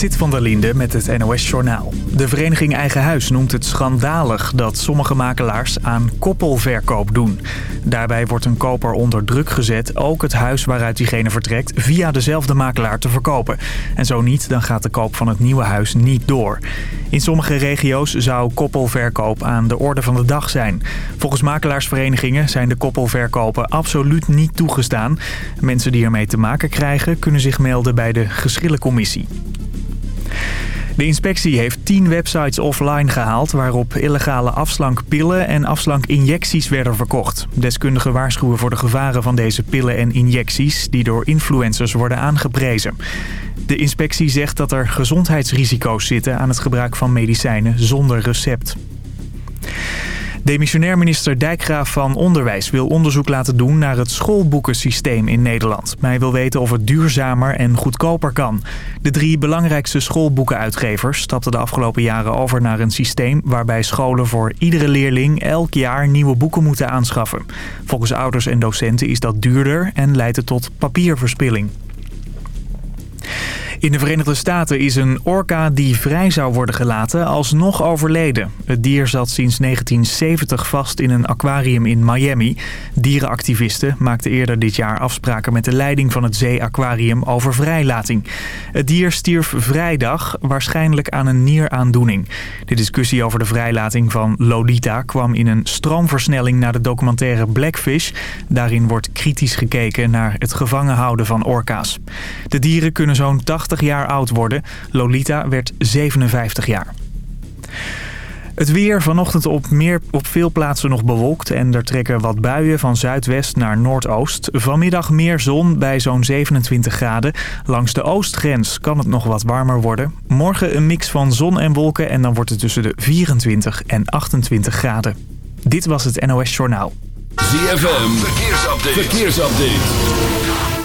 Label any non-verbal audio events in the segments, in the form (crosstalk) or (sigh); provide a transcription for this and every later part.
Zit van der Linde met het NOS-journaal. De vereniging Eigen Huis noemt het schandalig dat sommige makelaars aan koppelverkoop doen. Daarbij wordt een koper onder druk gezet ook het huis waaruit diegene vertrekt via dezelfde makelaar te verkopen. En zo niet, dan gaat de koop van het nieuwe huis niet door. In sommige regio's zou koppelverkoop aan de orde van de dag zijn. Volgens makelaarsverenigingen zijn de koppelverkopen absoluut niet toegestaan. Mensen die ermee te maken krijgen kunnen zich melden bij de geschillencommissie. De inspectie heeft 10 websites offline gehaald... waarop illegale afslankpillen en afslankinjecties werden verkocht. Deskundigen waarschuwen voor de gevaren van deze pillen en injecties... die door influencers worden aangeprezen. De inspectie zegt dat er gezondheidsrisico's zitten... aan het gebruik van medicijnen zonder recept. Demissionair minister Dijkgraaf van Onderwijs wil onderzoek laten doen naar het schoolboekensysteem in Nederland. Hij wil weten of het duurzamer en goedkoper kan. De drie belangrijkste schoolboekenuitgevers stapten de afgelopen jaren over naar een systeem waarbij scholen voor iedere leerling elk jaar nieuwe boeken moeten aanschaffen. Volgens ouders en docenten is dat duurder en leidt het tot papierverspilling. In de Verenigde Staten is een orka die vrij zou worden gelaten alsnog overleden. Het dier zat sinds 1970 vast in een aquarium in Miami. Dierenactivisten maakten eerder dit jaar afspraken met de leiding van het zeeaquarium over vrijlating. Het dier stierf vrijdag, waarschijnlijk aan een nieraandoening. De discussie over de vrijlating van Lolita kwam in een stroomversnelling naar de documentaire Blackfish. Daarin wordt kritisch gekeken naar het gevangen houden van orka's. De dieren kunnen zo'n 80 jaar oud worden. Lolita werd 57 jaar. Het weer vanochtend op, meer, op veel plaatsen nog bewolkt en er trekken wat buien van zuidwest naar noordoost. Vanmiddag meer zon bij zo'n 27 graden. Langs de oostgrens kan het nog wat warmer worden. Morgen een mix van zon en wolken en dan wordt het tussen de 24 en 28 graden. Dit was het NOS Journaal. ZFM, verkeersupdate.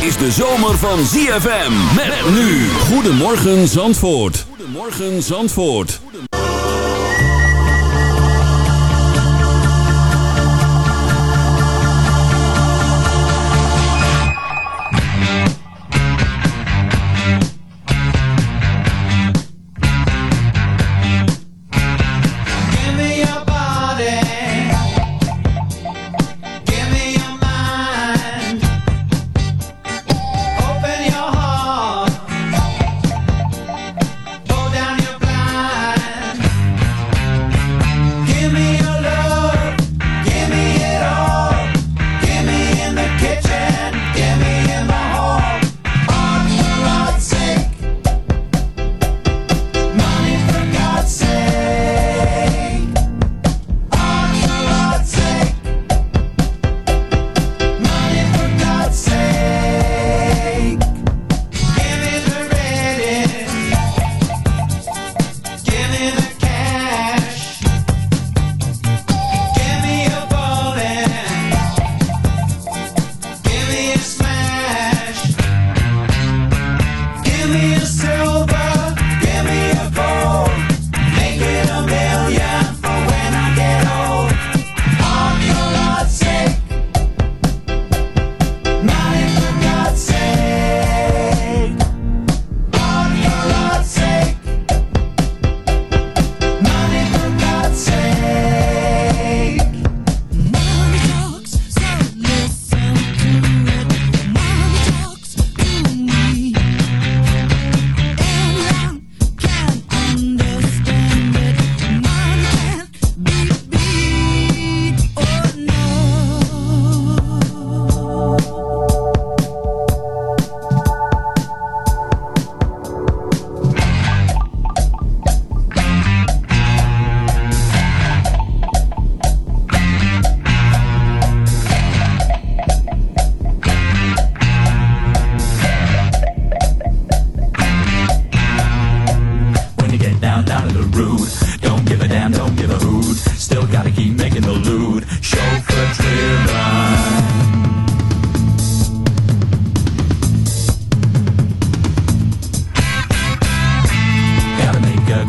Is de zomer van ZFM. Met nu. Goedemorgen Zandvoort. Goedemorgen Zandvoort.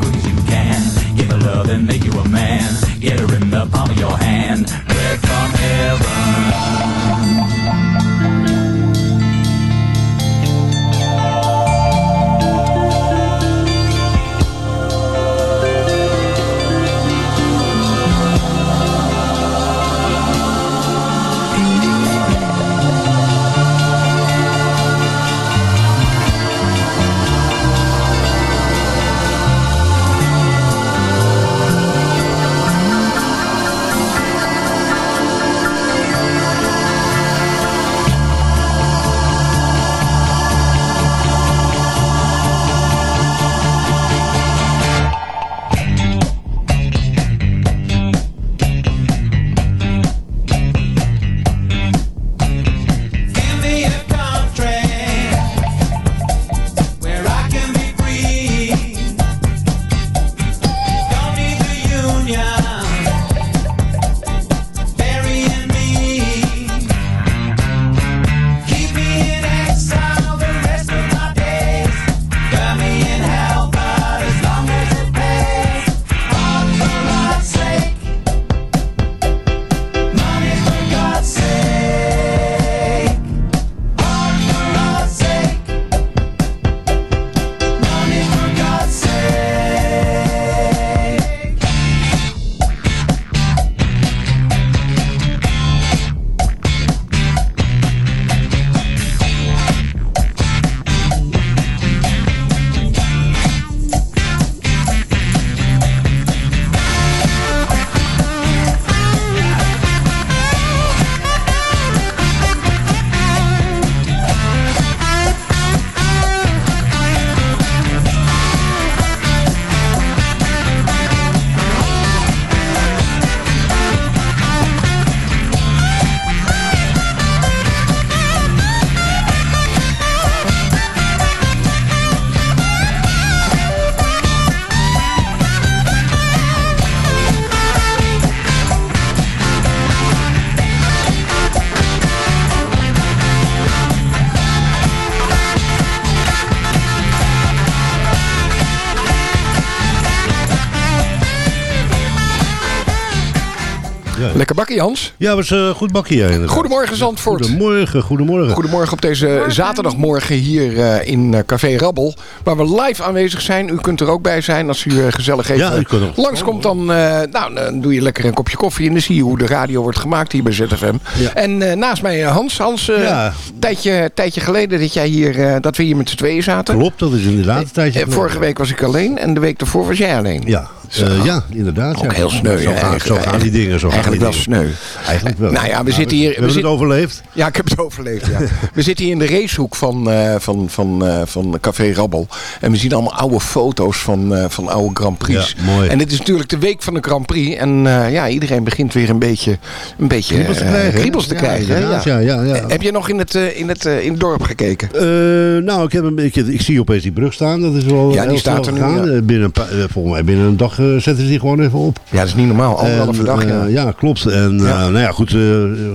quick as you can. Give her love and make you a man. Get her in the palm of your hand. Lekker bakkie, Hans. Ja, was uh, goed bakkie. Inderdaad. Goedemorgen, Zandvoort. Goedemorgen, goedemorgen. Goedemorgen op deze zaterdagmorgen hier uh, in Café Rabbel. Waar we live aanwezig zijn. U kunt er ook bij zijn als u gezellig even ja, u kunt ook langskomt. Dan, nou, dan doe je lekker een kopje koffie en dan zie je hoe de radio wordt gemaakt hier bij ZFM. Ja. En naast mij Hans. Hans, ja. tijdje, tijdje geleden dat, jij hier, dat we hier met z'n tweeën zaten. Klopt, dat is inderdaad een tijdje geleden. Vorige week was ik alleen en de week daarvoor was jij alleen. Ja, uh, ja, inderdaad. Ook ja. heel sneu. Zo, gaan, zo gaan die dingen. Zo eigenlijk wel sneu. Eigenlijk wel. Nou ja, we Ja, zitten hier... We hebben het overleefd. Ja, ik heb het overleefd, ja. (laughs) we zitten hier in de racehoek van, eh, van, van, eh, van Café Rabbel. En we zien allemaal oude foto's van, eh, van oude Grand Prix. Ja, mooi. En dit is natuurlijk de week van de Grand Prix. En eh, ja, iedereen begint weer een beetje, een beetje Kriebels te eh, krijgen. kriebels te krijgen. ja. ja, ja, ja. Heb je nog in het, eh, in het, eh, in het dorp gekeken? Eh, nou, ik, heb een beetje, ik zie opeens die brug staan. Dat is wel Ja, die staat er nu. Eh, Binnen een paar- eh, volgens mij binnen een dag eh, zetten ze die gewoon even op. Ja, dat is niet normaal. Anderhalve En, dag, ja. eh, ja, klopt. En Ja. eh, nou ja, goed, eh,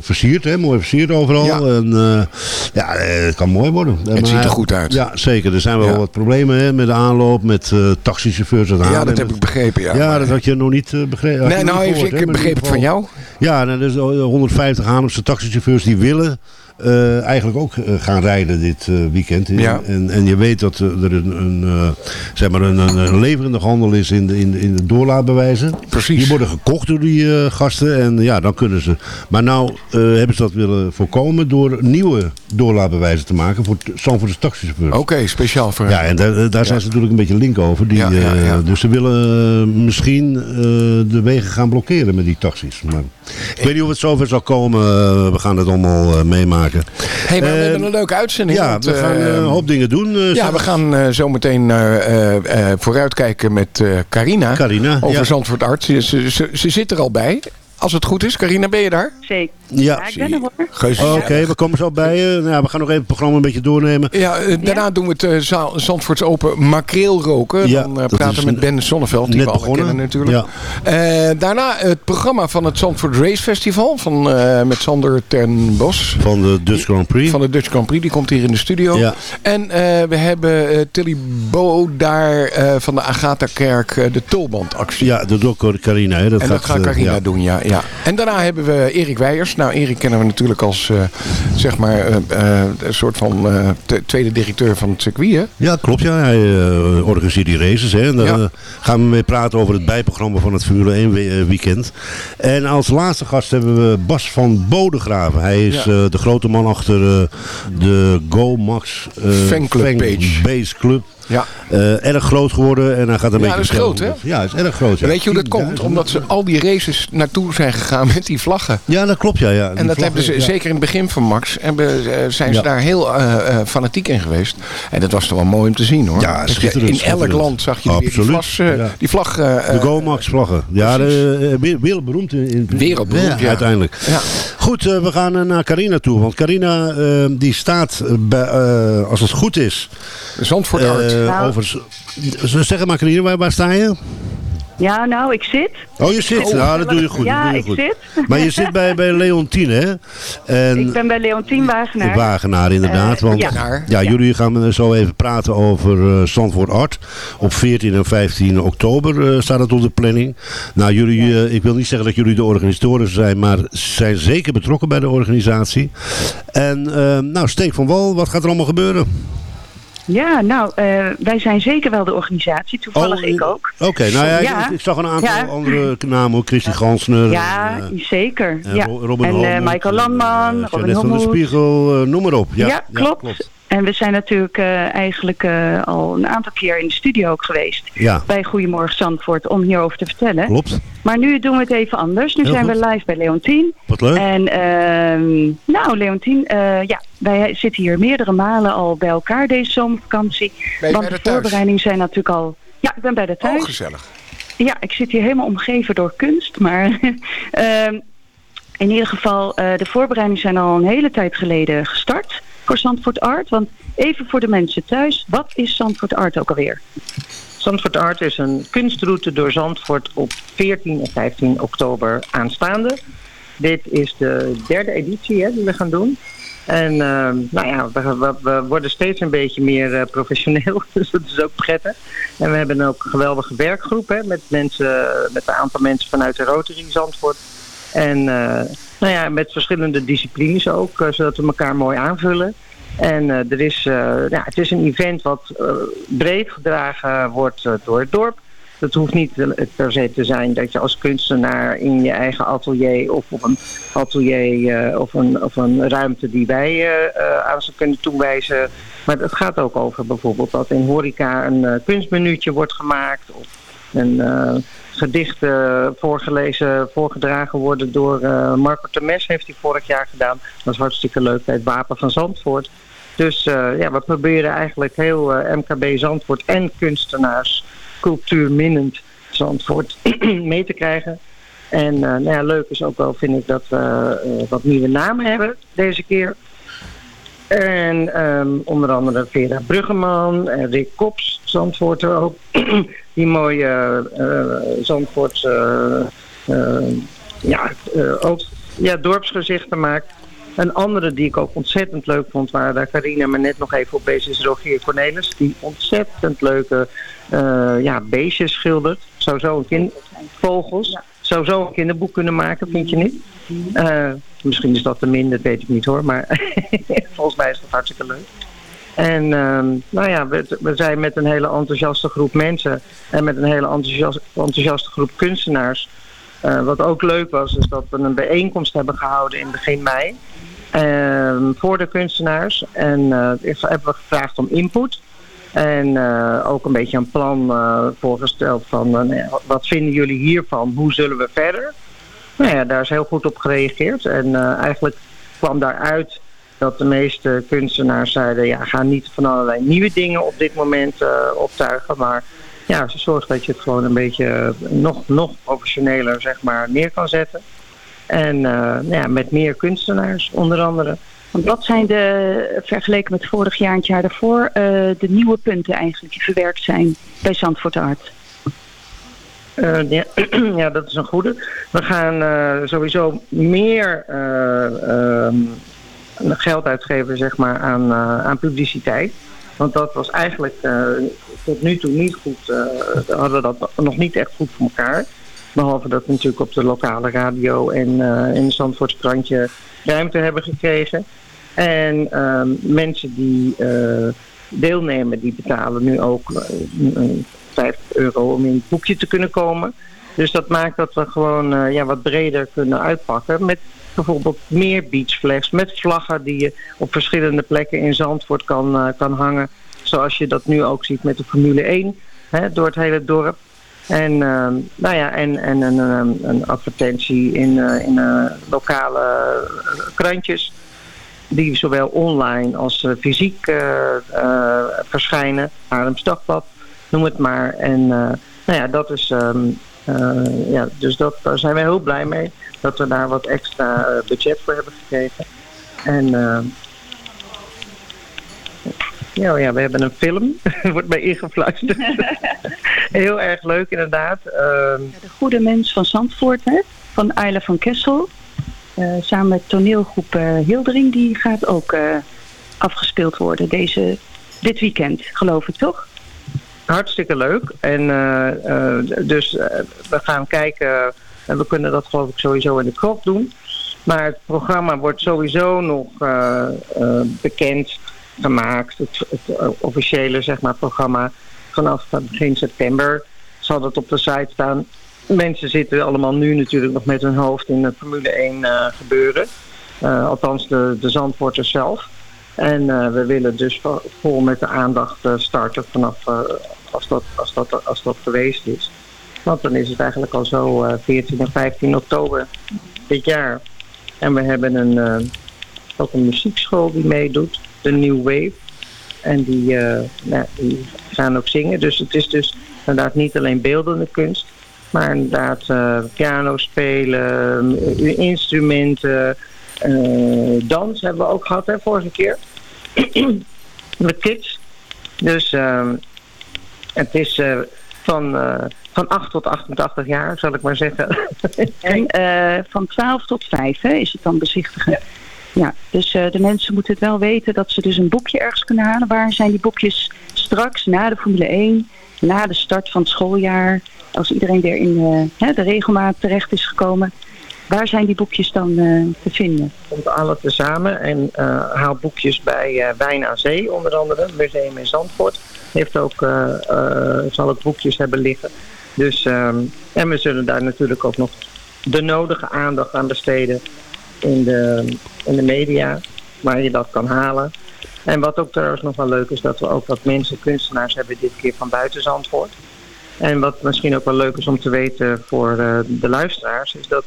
versierd, hè, mooi versierd overal. Ja. En eh, ja, eh, het kan mooi worden. Het Maar- ziet er goed uit. Ja, zeker. Er zijn wel Ja. wat problemen hè, met de aanloop, met eh taxichauffeurs. Ja, dat heb ik begrepen, ja. Ja, dat had je nog niet eh, begrepen. Nee, nou, gehoord, ik begreep het van jou. Ja, nou, dus eh, 150 Haarlemse taxichauffeurs die willen eh, eigenlijk ook eh, gaan rijden dit eh, weekend. En- Ja. En, en je weet dat er een, een, zeg maar een, een, leverende handel is in de, in de, in de doorlaatbewijzen. Precies. Die worden gekocht door die gasten en ja, dan kunnen ze. Maar nou hebben ze dat willen voorkomen door nieuwe doorlaatbewijzen te maken voor Zandvoortse taxichauffeurs. Oké, speciaal voor Ja, en daar, daar zijn ze natuurlijk een beetje link over. Die, Ja, ja, ja. dus ze willen misschien de wegen gaan blokkeren met die taxis. Maar ik weet niet of het zover zal komen. We gaan het allemaal eh, hey, maar we Eh, hebben een leuke uitzending. Ja, want, we gaan eh, eh, een hoop dingen doen. Ja, zo- we gaan eh, zo meteen eh, eh, eh, vooruitkijken met eh, Carina. Carina, Over ja. Zandvoort Art. Ze, ze, ze, ze zit er al bij. Als het goed is. Carina, ben je daar? Zeker. Ja, ik oké, we komen zo bij je. Nou, we gaan nog even het programma een beetje doornemen. Ja, eh, daarna doen we het eh, Za- Zandvoorts Open makreel roken. Ja, Dan eh, praten we met Ben Sonneveld, die net we begonnen. kennen natuurlijk. Eh, daarna het programma van het Zandvoort Race Festival van, eh, met Sander ten Bos. Van de Dutch Grand Prix. Van de Dutch Grand Prix, die komt hier in de studio. Ja. En eh, we hebben eh, Tilly Bo daar eh, van de Agatha-kerk de tulbandactie. Ja, dat doet ook Carina. Hè. Dat En dat gaat eh, Carina ja. doen, ja, ja. En daarna hebben we Erik Weijers. Nou, Erik kennen we natuurlijk als, eh, zeg maar, eh, eh, een soort van tweede directeur van het circuit, hè? Ja, klopt. Ja. Hij organiseert die races. Hè. En daar Ja. gaan we mee praten over het bijprogramma van het Formule 1 we- eh, weekend. En als laatste gast hebben we Bas van Bodegraven. Hij is Ja. de grote man achter de Go Max Fanclub page. Base Club. Ja. Eh, erg groot geworden en hij gaat een Ja, beetje dat is groot, dat- Ja, is erg groot. Ja. Weet je hoe dat komt? 10.000. Omdat ze al die races naartoe zijn gegaan met die vlaggen. Ja, dat klopt. Ja, ja. Die En dat vlaggen, hebben ze, ja. zeker in het begin van Max, hebben, eh, zijn ze Ja. daar heel eh, eh, fanatiek in geweest. En dat was toch wel mooi om te zien hoor. Ja, schitterend, in elk land zag je die, vlas, eh, ja. die vlag. eh, De Go Max vlaggen. Ja, de, wereldberoemd. In, in- Wereldberoemd, ja. Uiteindelijk. Ja. Goed, eh, we gaan eh, naar Carina toe. Want Carina eh, die staat, bij, eh, als het goed is, Zandvoort eh, Art. Nou. over... Zeg maar Carina, waar, waar sta je? Ja, nou, ik zit. Oh, je zit. ja, dat doe je goed. Ja, dat doe je ik goed. zit. Maar je zit bij, bij Leontine, hè? En Ik ben bij Leontien Wagenaar. de Wagenaar, inderdaad. Eh, want ja. jullie gaan zo even praten over eh Zandvoort Art. Op 14 en 15 oktober eh, staat het op de planning. Nou, jullie, eh, ik wil niet zeggen dat jullie de organisatoren zijn, maar zijn zeker betrokken bij de organisatie. En eh, nou, Steek van Wal, wat gaat er allemaal gebeuren? Ja, nou, eh, wij zijn zeker wel de organisatie. Toevallig Oh, ik ook. Oké, nou ja, Ja. Ik, ik zag een aantal Ja. andere namen, Christy Gansner. Ja, eh, zeker. en ja. Robin en eh, Michael Landman, Robin Jeannette van Holmoed. Spiegel, noem maar op. Ja, Ja, klopt. En we zijn natuurlijk eh, eigenlijk eh, al een aantal keer in de studio ook geweest. Ja, Bij Goedemorgen Zandvoort om hierover te vertellen. klopt. Maar nu doen we het even anders. Nu Heel zijn goed. we live bij Leontien. Wat leuk. En ehm, nou, Leontien, eh, ja, wij zitten hier meerdere malen al bij elkaar deze zomervakantie. Ben je want bij de de voorbereidingen zijn natuurlijk al... Ja, ik ben bij de Oh, thuis. gezellig. Ja, ik zit hier helemaal omgeven door kunst. Maar (laughs) ehm, in ieder geval, eh, de voorbereidingen zijn al een hele tijd geleden gestart voor Zandvoort Art. Want even voor de mensen thuis, wat is Zandvoort Art ook alweer? Zandvoort Art is een kunstroute door Zandvoort op 14 en 15 oktober aanstaande. Dit is de derde editie hè, die we gaan doen. En eh, nou ja, we, we- we worden steeds een beetje meer eh, professioneel, (laughs) dus dat is ook prettig. En we hebben ook een geweldige werkgroep hè, met, mensen, met een aantal mensen vanuit de Rotary Zandvoort. En nou ja, met verschillende disciplines ook, zodat we elkaar mooi aanvullen. En er is, ja, het is een event wat breed gedragen wordt door het dorp. Het hoeft niet per se te zijn dat je als kunstenaar in je eigen atelier of op een atelier of, een, of een ruimte die wij aan ze kunnen toewijzen. Maar het gaat ook over bijvoorbeeld dat in horeca een uh, wordt gemaakt of een gedicht voorgelezen, voorgedragen worden door Marco Temes heeft hij vorig jaar gedaan. Dat is hartstikke leuk bij het Wapen van Zandvoort. Dus ja, we proberen eigenlijk heel MKB Zandvoort en kunstenaars cultuurminnend Zandvoort (clears throat) mee te krijgen. En nou ja, leuk is ook wel, vind ik, dat we wat nieuwe namen hebben deze keer. En um, onder andere Vera Bruggeman en Rick Kops, Zandvoorter ook. (clears throat) Die mooie uh, Zandvoort ja, ook ja, dorpsgezichten maakt. Een andere die ik ook ontzettend leuk vond, waar Carina me net nog even op bezig is, Rogier Cornelis. Die ontzettend leuke ja, beestjes schildert. Zo een kind... Vogels. Zou zo een kinderboek kunnen maken, vind je niet? Uh, misschien is dat te minder, dat weet ik niet hoor. Maar (laughs) volgens mij is dat hartstikke leuk. En uh, nou ja, we, zijn met een hele enthousiaste groep mensen en met een hele enthousiaste, enthousiaste groep kunstenaars. Uh, wat ook leuk was, is dat we een bijeenkomst hebben gehouden in begin mei. Ehm, voor de kunstenaars. En uh, hebben we gevraagd om input. En uh, ook een beetje een plan uh, voorgesteld van uh, wat vinden jullie hiervan? Hoe zullen we verder? Nou ja, daar is heel goed op gereageerd. En eigenlijk kwam daaruit dat de meeste kunstenaars zeiden... ja, ga niet van allerlei nieuwe dingen op dit moment optuigen... maar ja, zorg dat je het gewoon een beetje nog, nog professioneler zeg maar, neer kan zetten. En nou ja, met meer kunstenaars onder andere... Wat zijn de, vergeleken met vorig jaar en het jaar daarvoor, uh, de nieuwe punten eigenlijk die verwerkt zijn bij Zandvoort Art? Uh, ja, (clears throat) ja, dat is een goede. We gaan uh, sowieso meer ehm, geld uitgeven zeg maar, aan, aan publiciteit. Want dat was eigenlijk tot nu toe niet goed. hadden we dat nog niet echt goed voor elkaar. Behalve dat we natuurlijk op de lokale radio en in het Zandvoorts krantje ruimte hebben gekregen. En um, mensen die uh, deelnemen, die betalen nu ook uh, eh, 50 euro om in het boekje te kunnen komen. Dus dat maakt dat we gewoon ja, wat breder kunnen uitpakken. Met bijvoorbeeld meer beachflags, met vlaggen die je op verschillende plekken in Zandvoort kan, kan hangen. Zoals je dat nu ook ziet met de Formule 1 hè, door het hele dorp. En, uh, nou ja, en, en een, een advertentie in, in lokale krantjes die zowel online als uh, fysiek uh, uh, verschijnen. Haarlems Dagblad, noem het maar. En nou ja, dat is, um, ja, dus dat, daar zijn we heel blij mee. Dat we daar wat extra budget voor hebben gekregen. En ja, ja, we hebben een film. er (laughs) wordt mij ingefluisterd. (laughs) heel erg leuk inderdaad. Ehm, ja, de Goede Mens van Zandvoort, hè? van Ayla van Kessel. Uh, samen met toneelgroep uh, Hildering, die gaat ook uh, afgespeeld worden deze, dit weekend, geloof ik toch? Hartstikke leuk. En dus we gaan kijken, en we kunnen dat geloof ik sowieso in de krop doen. Maar het programma wordt sowieso nog bekend gemaakt. Het, het officiële zeg maar, programma vanaf begin september zal dat op de site staan mensen zitten allemaal nu natuurlijk nog met hun hoofd in de Formule 1 uh, eh, gebeuren. Uh, althans de, de Zandvoorters zelf. En uh, we willen dus vol met de aandacht starten vanaf als, dat, als, dat, als dat geweest is. Want dan is het eigenlijk al zo 14 en 15 oktober dit jaar. En we hebben een, ook een muziekschool die meedoet, de New Wave. En die, nou, die gaan ook zingen. Dus het is dus inderdaad niet alleen beeldende kunst. Maar inderdaad, uh, piano spelen, uh, instrumenten, uh, dans hebben we ook gehad hè, vorige keer. (clears throat) Met kids. Dus ehm, het is van, van 8 tot 88 jaar, zal ik maar zeggen. en (laughs) van 12 tot 5 hè, is het dan bezichtigen. Ja. ja dus de mensen moeten het wel weten dat ze dus een boekje ergens kunnen halen. Waar zijn die boekjes straks na de Formule 1, na de start van het schooljaar als iedereen weer in uh, de regelmaat terecht is gekomen. waar zijn die boekjes dan te vinden? Komt alle tezamen en haal boekjes bij Wijn aan Zee onder andere, Museum in Zandvoort. Heeft ook, zal ook boekjes hebben liggen. Dus, ehm, en we zullen daar natuurlijk ook nog de nodige aandacht aan besteden in de, in de media, waar je dat kan halen. En wat ook trouwens nog wel leuk is, dat we ook wat mensen, kunstenaars hebben dit keer van buiten Zandvoort. En wat misschien ook wel leuk is om te weten voor uh, de luisteraars, is dat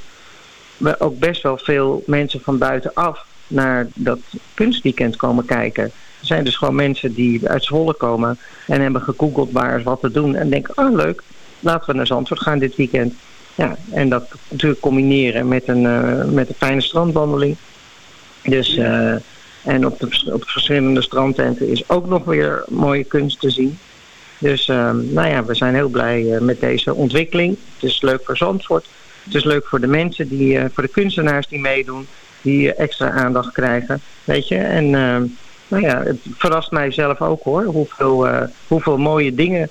we ook best wel veel mensen van buitenaf naar dat kunstweekend komen kijken. Er zijn dus gewoon mensen die uit Zwolle komen en hebben gegoogeld waar is wat te doen. En denken, oh leuk, laten we naar Zandvoort gaan dit weekend. Ja, en dat natuurlijk combineren met een, uh, met een fijne strandwandeling. Dus, uh, en op de, op verschillende strandtenten is ook nog weer mooie kunst te zien. Dus uh, nou ja, we zijn heel blij met deze ontwikkeling. Het is leuk voor Zandvoort. Het is leuk voor de mensen, die, voor de kunstenaars die meedoen. Die extra aandacht krijgen. Weet je, en nou ja, het verrast mij zelf ook hoor. Hoeveel, hoeveel mooie dingen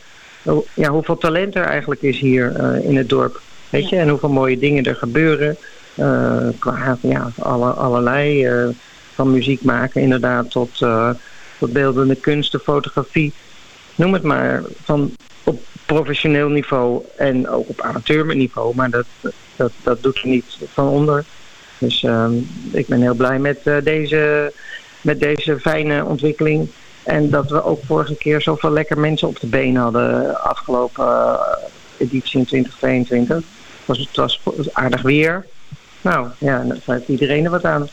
ja, hoeveel talent er eigenlijk is hier in het dorp. Weet je, en hoeveel mooie dingen er gebeuren. Uh, qua ja, alle, allerlei uh, van muziek maken inderdaad tot, uh, tot beeldende kunsten, fotografie. Noem het maar. Van op professioneel niveau en ook op amateurniveau. Maar dat, dat, dat doet er niet van onder. Dus ik ben heel blij met, deze, met deze fijne ontwikkeling. En dat we ook vorige keer zoveel lekker mensen op de been hadden afgelopen editie in 2022 was, het was aardig weer. Nou ja, dan heeft iedereen er wat aan.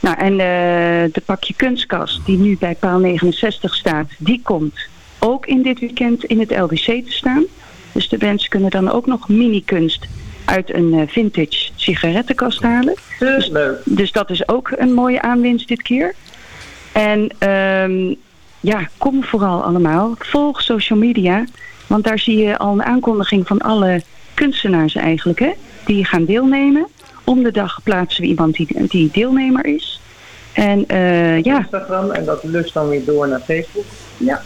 Nou, en uh, de pakje kunstkast die nu bij paal 69 staat, die komt ook in dit weekend in het LDC te staan. Dus de mensen kunnen dan ook nog mini-kunst uit een uh, vintage sigarettenkast halen. Dus, leuk. dus dat is ook een mooie aanwinst dit keer. En um, ja, kom vooral allemaal. Volg social media, want daar zie je al een aankondiging van alle kunstenaars eigenlijk, hè, die gaan deelnemen. Om de dag plaatsen we iemand die, die deelnemer is. En uh, ja. Instagram en dat lust dan weer door naar Facebook. Ja.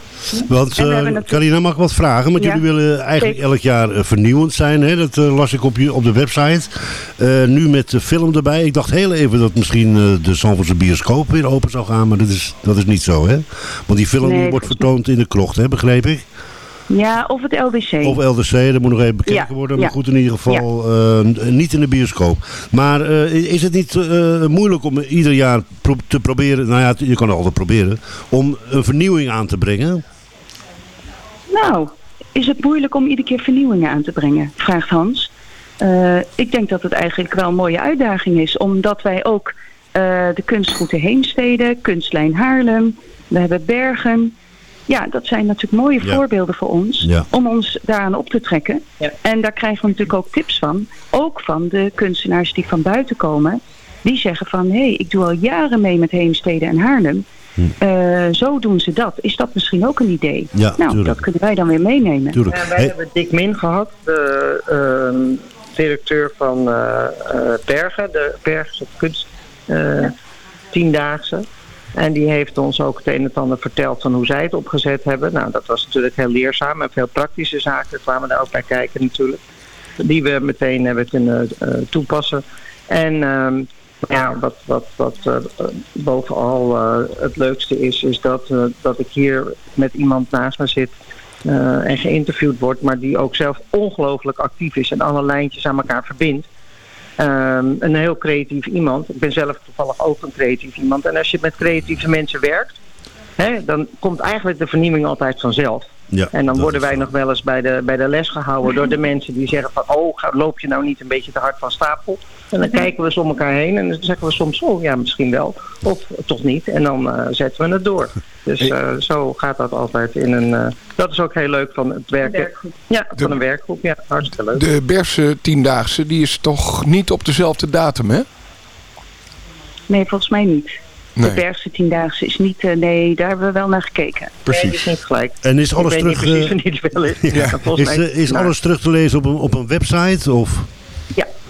Want, uh, Carina, mag ik wat vragen? Want jullie willen eigenlijk elk jaar uh, vernieuwend zijn. Hè? Dat uh, las ik op, je, op de website. nu met de film erbij. Ik dacht heel even dat misschien de Zandvoortse bioscoop weer open zou gaan. Maar dat is, dat is niet zo, hè? Want die film nee, wordt vertoond in de krocht, hè? begreep ik? Ja, of het LDC. Of LDC, dat moet nog even bekeken worden. Maar goed, in ieder geval uh, niet in de bioscoop. Maar uh, is het niet uh, moeilijk om ieder jaar pro te proberen, nou ja, je kan het altijd proberen, om een vernieuwing aan te brengen? Nou, is het moeilijk om iedere keer vernieuwingen aan te brengen, vraagt Hans. ik denk dat het eigenlijk wel een mooie uitdaging is, omdat wij ook de kunstroute Heemstede, Kunstlijn Haarlem, we hebben Bergen, ja, dat zijn natuurlijk mooie voorbeelden voor ons. Om ons daaraan op te trekken. Ja. En daar krijgen we natuurlijk ook tips van. Ook van de kunstenaars die van buiten komen. Die zeggen van, hé, hey, ik doe al jaren mee met Heemstede en Haarlem. Hm. Uh, zo doen ze dat. Is dat misschien ook een idee? Ja, nou, dat kunnen wij dan weer meenemen. Wij hebben Dick Min gehad, de uh, directeur van uh, Bergen, de Bergse kunst tiendaagse. En die heeft ons ook het een en ander verteld van hoe zij het opgezet hebben. Nou, dat was natuurlijk heel leerzaam en veel praktische zaken kwamen daar ook bij kijken natuurlijk. Die we meteen hebben kunnen uh, toepassen. En um, ja, wat, wat, wat uh, bovenal uh, het leukste is, is dat, dat ik hier met iemand naast me zit en geïnterviewd word, maar die ook zelf ongelooflijk actief is en alle lijntjes aan elkaar verbindt. Um, een heel creatief iemand. Ik ben zelf toevallig ook een creatief iemand. En als je met creatieve mensen werkt, hè, dan komt eigenlijk de vernieuwing altijd vanzelf. Ja, en dan worden wij nog wel eens bij de, bij de les gehouden door de mensen die zeggen van... oh, loop je nou niet een beetje te hard van stapel? En dan kijken we eens om elkaar heen en dan zeggen we soms... oh ja, misschien wel. Of toch niet. En dan uh, zetten we het door. Dus uh, zo gaat dat altijd in een... Uh, dat is ook heel leuk van het werken. Ja, de, van een werkgroep. Ja, hartstikke leuk. De Berse tiendaagse, die is toch niet op dezelfde datum, hè? Nee, volgens mij niet. Nee. De Bergse Tiendaagse is niet... Uh, nee, daar hebben we wel naar gekeken. Precies. Nee, is niet gelijk. En is alles terug... Niet precies niet wel is. Ja. (laughs) Is, uh, is alles terug te lezen op een, op een website? Of?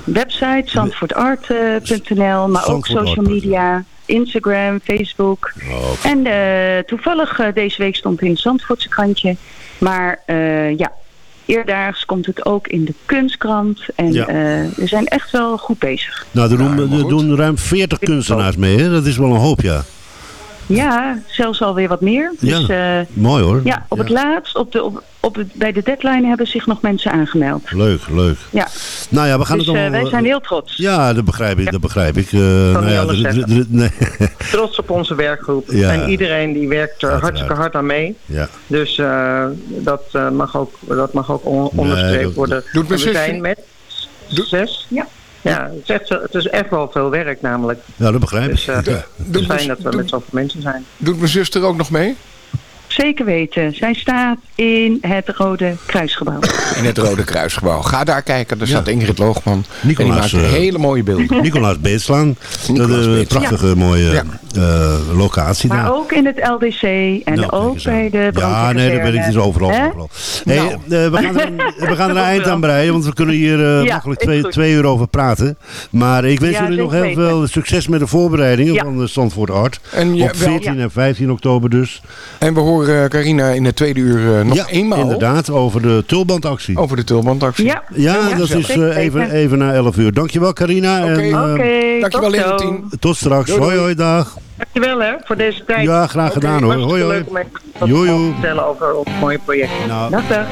Website zandvoortart.nl, maar ook social media... Instagram, Facebook. Oh, en uh, toevallig deze week stond in het Zandvoortse krantje. Maar ja, Eerdaags komt het ook in de kunstkrant. En Ja. eh, we zijn echt wel goed bezig. Nou, er doen, er doen ruim 40 kunstenaars mee, hè? Dat is wel een hoop, ja. Ja, zelfs alweer wat meer. Ja. Dus eh, Mooi hoor. ja, op het laatst, op de, op, op het, bij de deadline hebben zich nog mensen aangemeld. Leuk, leuk. Ja, Nou ja, we gaan dus het eh, allemaal... wij zijn heel trots. Ja, dat begrijp ik, dat begrijp ik. Eh, nou ja, nee. (laughs) Trots op onze werkgroep. Ja. En iedereen die werkt er Uiteraard. hartstikke hard aan mee. ja. Dus eh, dat, eh, mag ook, dat mag ook on- onderstreept dat- worden. Doet we zijn met zes. Ja. Ja, het is, echt, zo- het is echt wel veel werk namelijk. ja, dat begrijp ik. Dus eh, het is fijn dat we met zoveel mensen zijn. Doet mijn zuster ook nog mee? Zeker weten. Zij staat in het Rode Kruisgebouw. In het Rode Kruisgebouw. Ga daar kijken, daar Ja. staat Ingrid Loogman. en die Nicolaas, maakt eh, hele mooie beelden. (laughs) Nicolaas Beetslaan. Dat is een Beetslaan. prachtige mooie Ja. eh, locatie Maar daar. ook in het LDC en Nou, ook bij de Ja, nee, dat brandweerkazerne. weet ik. Is overal. Hey, Nou. eh, we, gaan er, (laughs) we gaan er een eind aan breien, want we kunnen hier eh, Ja, makkelijk twee, twee uur over praten. Maar ik wens Ja, jullie nog heel weten. veel succes met de voorbereidingen Ja. van de Zandvoort Art. En, Op 14 en 15 oktober dus. en we horen eh, Carina in het tweede uur eh, nog ja, eenmaal inderdaad, over de tulbandactie. over de tulbandactie. Ja, Ja, Ja, dat is eh, even, even na 11 uur. Dankjewel Carina. Oké. En, eh, oké. Dankjewel tot zo. Leontien. tot straks. Doei, Hoi doei. hoi, dag. Dankjewel hè, voor deze tijd. Ja, graag gedaan, hoor. Hoi, hoi. leuk om even te vertellen over ons mooie project. Nou, Dag, dag.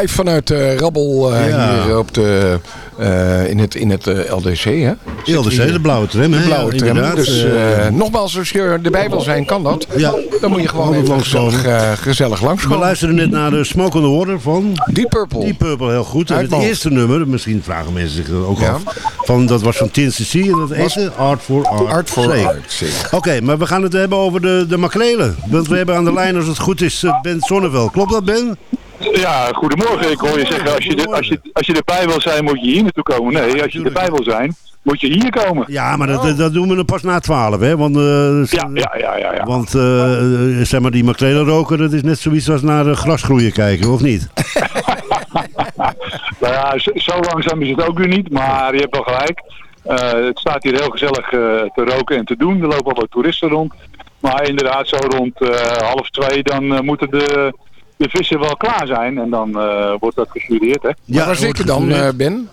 Live vanuit eh, Rabbel eh, Ja. hier op de, eh, in het, in het LDC, hè? LDC, de blauwe tram? De blauwe tram. Dus nogmaals, als je erbij wil zijn, kan dat. ja, Dan moet je gewoon even gezellig, gezellig we langskomen. luisteren net naar de Smoke on the Water van Deep Purple. Deep Purple, heel goed. En het eerste nummer, misschien vragen mensen zich ook Ja. af, van, dat was van Tin CC en dat heette Art for Art. Art for. Art. Oké, maar we gaan het hebben over de, de makrelen. Want we hebben aan de lijn, als het goed is, Ben Sonneveld. Klopt dat, Ben? Ja, goedemorgen. Ik hoor je zeggen, als je, als, je, als je erbij wil zijn, moet je hier naartoe komen. Nee, als je erbij wil zijn, moet je hier komen. Ja, maar dat, dat doen we dan pas na 12, hè? Want, eh, Ja, ja, ja, ja. ja. want eh, zeg maar, die makrelen roken, dat is net zoiets als naar eh, gras groeien kijken, of niet? (laughs) Nou ja, zo, zo langzaam is het ook weer niet, maar je hebt wel gelijk. Het staat hier heel gezellig te roken en te doen. Er lopen al wat toeristen rond. Maar inderdaad, zo rond half twee, dan moeten de, de vissen wel klaar zijn. En dan eh, wordt dat gestudeerd, hè. Maar waar zit je dan, eh, Ben?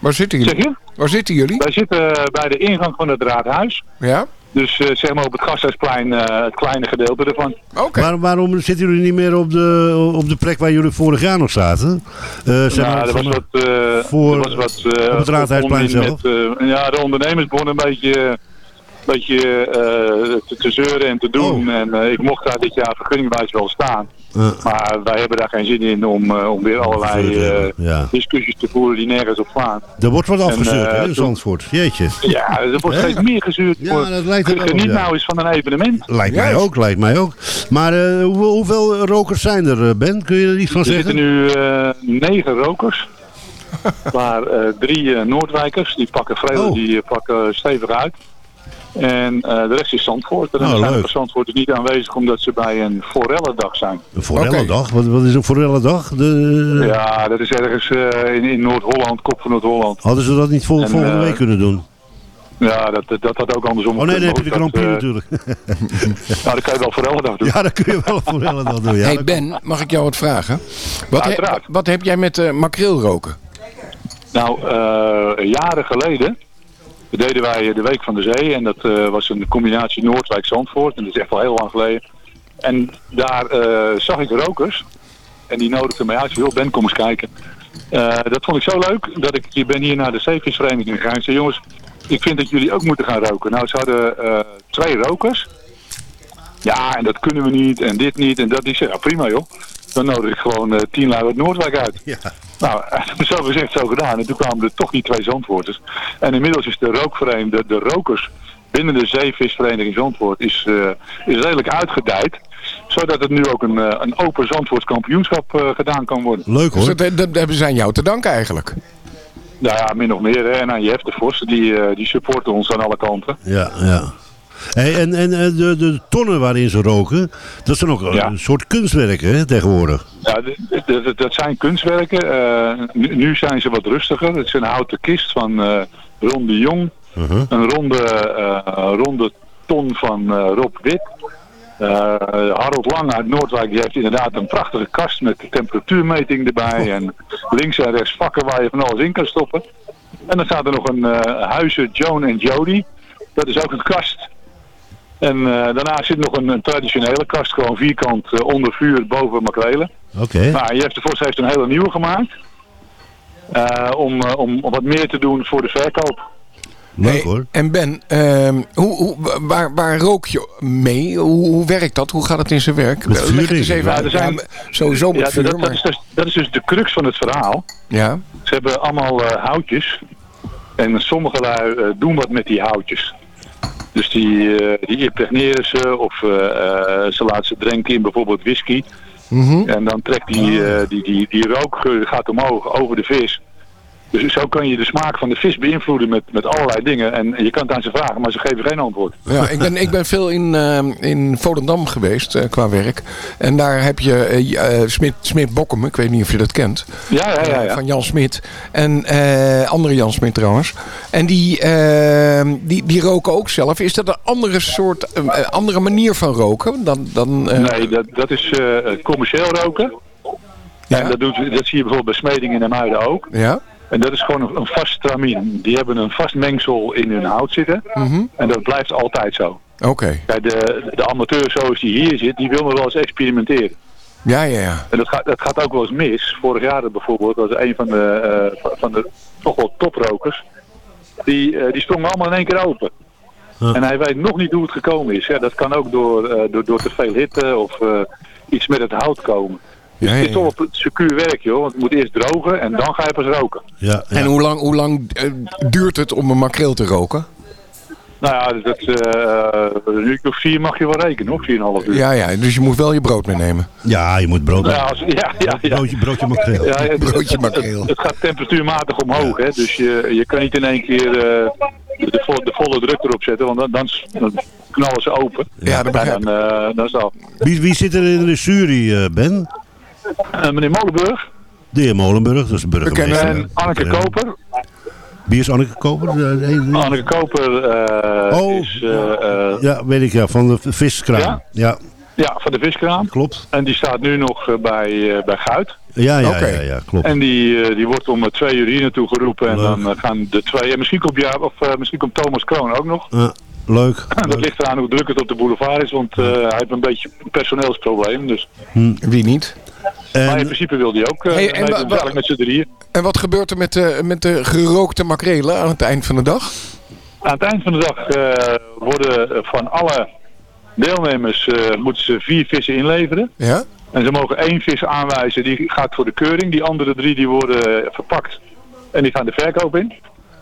Waar zitten Zeg jullie? je? Waar zitten jullie? Wij zitten bij de ingang van het raadhuis. Ja? Dus eh, zeg maar op het gasthuisplein, eh, het kleine gedeelte ervan. Oké. Waar- waarom zitten jullie niet meer op de, op de plek waar jullie vorig jaar nog zaten? Eh, zeg Ja, maar, er was wat, eh, voor- er was wat eh, op het Raadhuisplein zelf? met, eh, ja, de ondernemers begonnen een beetje, beetje eh, te, te zeuren en te doen. Oh. En eh, ik mocht daar dit jaar vergunningwijs wel staan. Eh, Maar wij hebben daar geen zin in om, om weer allerlei eh, ja. discussies te voeren die nergens op slaan. Er wordt wat En, afgezeurd, hè, Zandvoort. Jeetje. Ja, er wordt steeds meer gezuurd. Ja, dat lijkt er Geniet ja. nou eens van een evenement. Lijkt mij ook, lijkt mij ook. Maar eh, hoe- hoeveel rokers zijn er, Ben? Kun je er iets van Er zeggen? zitten nu eh, negen rokers. (laughs) maar eh, drie Noordwijkers, die pakken vrede, Oh. die pakken stevig uit. En eh, de rest is Zandvoort. En Oh, zijn Zandvoort dus niet aanwezig omdat ze bij een forellendag zijn. Een forellendag? Wat, wat is een forellendag? De... Ja, dat is ergens eh, in, in Noord-Holland, kop van Noord-Holland. Hadden ze dat niet vol, En, volgende eh, week kunnen doen? Ja, dat, dat, dat had ook andersom Oh nee, dan heb je de Grand Prix dat, natuurlijk. (laughs) Nou, dat kan je wel forellendag doen. ja, dan kun je wel een (laughs) forellendag doen. Ja, hey dat- Ben, mag ik jou wat vragen? Wat, he- wat heb jij met uh, makreel roken? Nou, eh, jaren geleden deden wij de Week van de Zee. En dat eh, was een combinatie Noordwijk-Zandvoort. En dat is echt al heel lang geleden. En daar eh, zag ik rokers. En die nodigden mij uit. Joh, Ben, kom eens kijken. Eh, dat vond ik zo leuk dat ik je ben hier naar de zeevisvereniging gegaan. Ik zei, jongens, ik vind dat jullie ook moeten gaan roken. Nou, ze hadden twee rokers. Ja, en dat kunnen we niet. En dit niet. En dat. Zei, ja, prima joh. Dan nodig ik gewoon eh, tien lui uit Noordwijk uit. Ja. Nou, (laughs) zo gezegd, zo gedaan. En toen kwamen er toch die twee Zandvoorters. En inmiddels is de rookvereniging, de, de rokers binnen de zeevisvereniging Zandvoort, is, eh, is redelijk uitgedijd. Zodat het nu ook een, eh, een open Zandvoorts kampioenschap eh, gedaan kan worden. Leuk Dus hoor. dat, dat, dat hebben ze aan jou te danken eigenlijk. Nou ja, min of meer. Hè. En aan Jeff de Vos, die, eh, die supporten ons aan alle kanten. Ja, ja. Hey, en en eh, de, de tonnen waarin ze roken, dat zijn ook Ja. een soort kunstwerken hè, tegenwoordig. Ja, dat zijn kunstwerken. Eh, nu, nu zijn ze wat rustiger. Het is een houten kist van eh Ron de Jong. Uh-huh. Een ronde, eh, ronde ton van eh, Rob Wit. Eh, Harold Lang uit Noordwijk die heeft inderdaad een prachtige kast met temperatuurmeting erbij. En links en rechts vakken waar je van alles in kan stoppen. En dan staat er nog een eh huizen Joan en Jody. Dat is ook een kast. En eh, daarna zit nog een, een traditionele kast, gewoon vierkant eh, onder vuur boven makrelen. Oké. Nou, Jeff de Vos heeft een hele nieuwe gemaakt. Eh, om, eh, om, om wat meer te doen voor de verkoop. Leuk Hey, hoor. En Ben, ehm, hoe, hoe, waar, waar rook je mee? Hoe, hoe werkt dat? Hoe gaat het in zijn werk? Met vuur, eens ik. even Ja, er zijn- Ja, sowieso met Ja, vuur, dat, dat, maar... is dus, dat is dus de crux van het verhaal. Ja, Ze hebben allemaal eh, houtjes. En sommige lui eh, doen wat met die houtjes. Dus die, eh, die impregneren ze of eh, eh, ze laten ze drinken in bijvoorbeeld whisky. Mhm. En dan trekt die, eh, die, die, die rookgeur gaat omhoog over de vis. Dus zo kan je de smaak van de vis beïnvloeden met, met allerlei dingen. En je kan het aan ze vragen, maar ze geven geen antwoord. ja ik, ben, ik ben veel in, ehm, in Volendam geweest eh, qua werk. En daar heb je eh, Smit, Smit Bokkum, ik weet niet of je dat kent. Ja, ja, ja. ja. Van Jan Smit. En andere Jan Smit trouwens. En die, die, die roken ook zelf. Is dat een andere soort, een andere manier van roken dan... dan Nee, dat, dat is commercieel roken. Ja. En dat, doet, dat zie je bijvoorbeeld bij Smeding in de Muiden ook. Ja? En dat is gewoon een, vast stramien. Die hebben een vast mengsel in hun hout zitten. Mhm. En dat blijft altijd zo. Oké. Kijk, de, de amateur zoals die hier zit, die wil nog wel eens experimenteren. Ja, ja, ja. En dat gaat, dat gaat ook wel eens mis. Vorig jaar bijvoorbeeld was een van de, eh, van de toch wel toprokers. Die, eh, die sprongen allemaal in één keer open. En hij weet nog niet hoe het gekomen is. Ja, dat kan ook door, eh, door, door te veel hitte of eh, iets met het hout komen. Dus Ja, het is toch op het secuur werk, joh. Want het moet eerst drogen en dan ga je pas roken. Ja, En hoe lang, hoe lang eh, duurt het om een makreel te roken? Nou ja, dat, eh, een uurtje of vier mag je wel rekenen, hoor. Vier en een half uur. Ja, ja, dus je moet wel je brood meenemen. ja, je moet brood. Ja, als- ja, ja, ja. Broodje, broodje makreel. Ja, het, Broodje makreel. Het, het gaat temperatuurmatig omhoog, hè. Dus je, je kan niet in één keer eh, de, volle, de volle druk erop zetten, want dan, dan, dan knallen ze open. Ja, dat En begrijp dan, ik. eh, dan is het af. Wie, wie zit er in de jury, eh, Ben? Eh, meneer Molenburg De heer Molenburg, dat is de burgemeester. en Anneke Ja. Koper. Wie is Anneke Koper? Anneke Koper eh, Oh. is eh, Ja, weet ik ja, van de viskraam. Ja? Ja, ja, van de viskraam. klopt. En die staat nu nog bij, eh, bij Guit. Ja, ja, ja, ja, klopt. En die, eh, die wordt om twee uur hier naartoe geroepen. En Leuk. dan gaan de twee... En misschien komt, ja, of, eh, misschien komt Thomas Kroon ook nog. Leuk. (clears throat) Dat ligt eraan hoe druk het op de boulevard is. Want eh, hij heeft een beetje een personeelsprobleem. Dus. Wie niet? Maar in principe wil hij ook uh, Hey, en eigenlijk met z'n drieën. En wat gebeurt er met de, met de gerookte makrelen aan het eind van de dag? Aan het eind van de dag eh, worden van alle deelnemers eh, moeten ze vier vissen inleveren. Ja? En ze mogen één vis aanwijzen, die gaat voor de keuring. Die andere drie die worden verpakt en die gaan de verkoop in.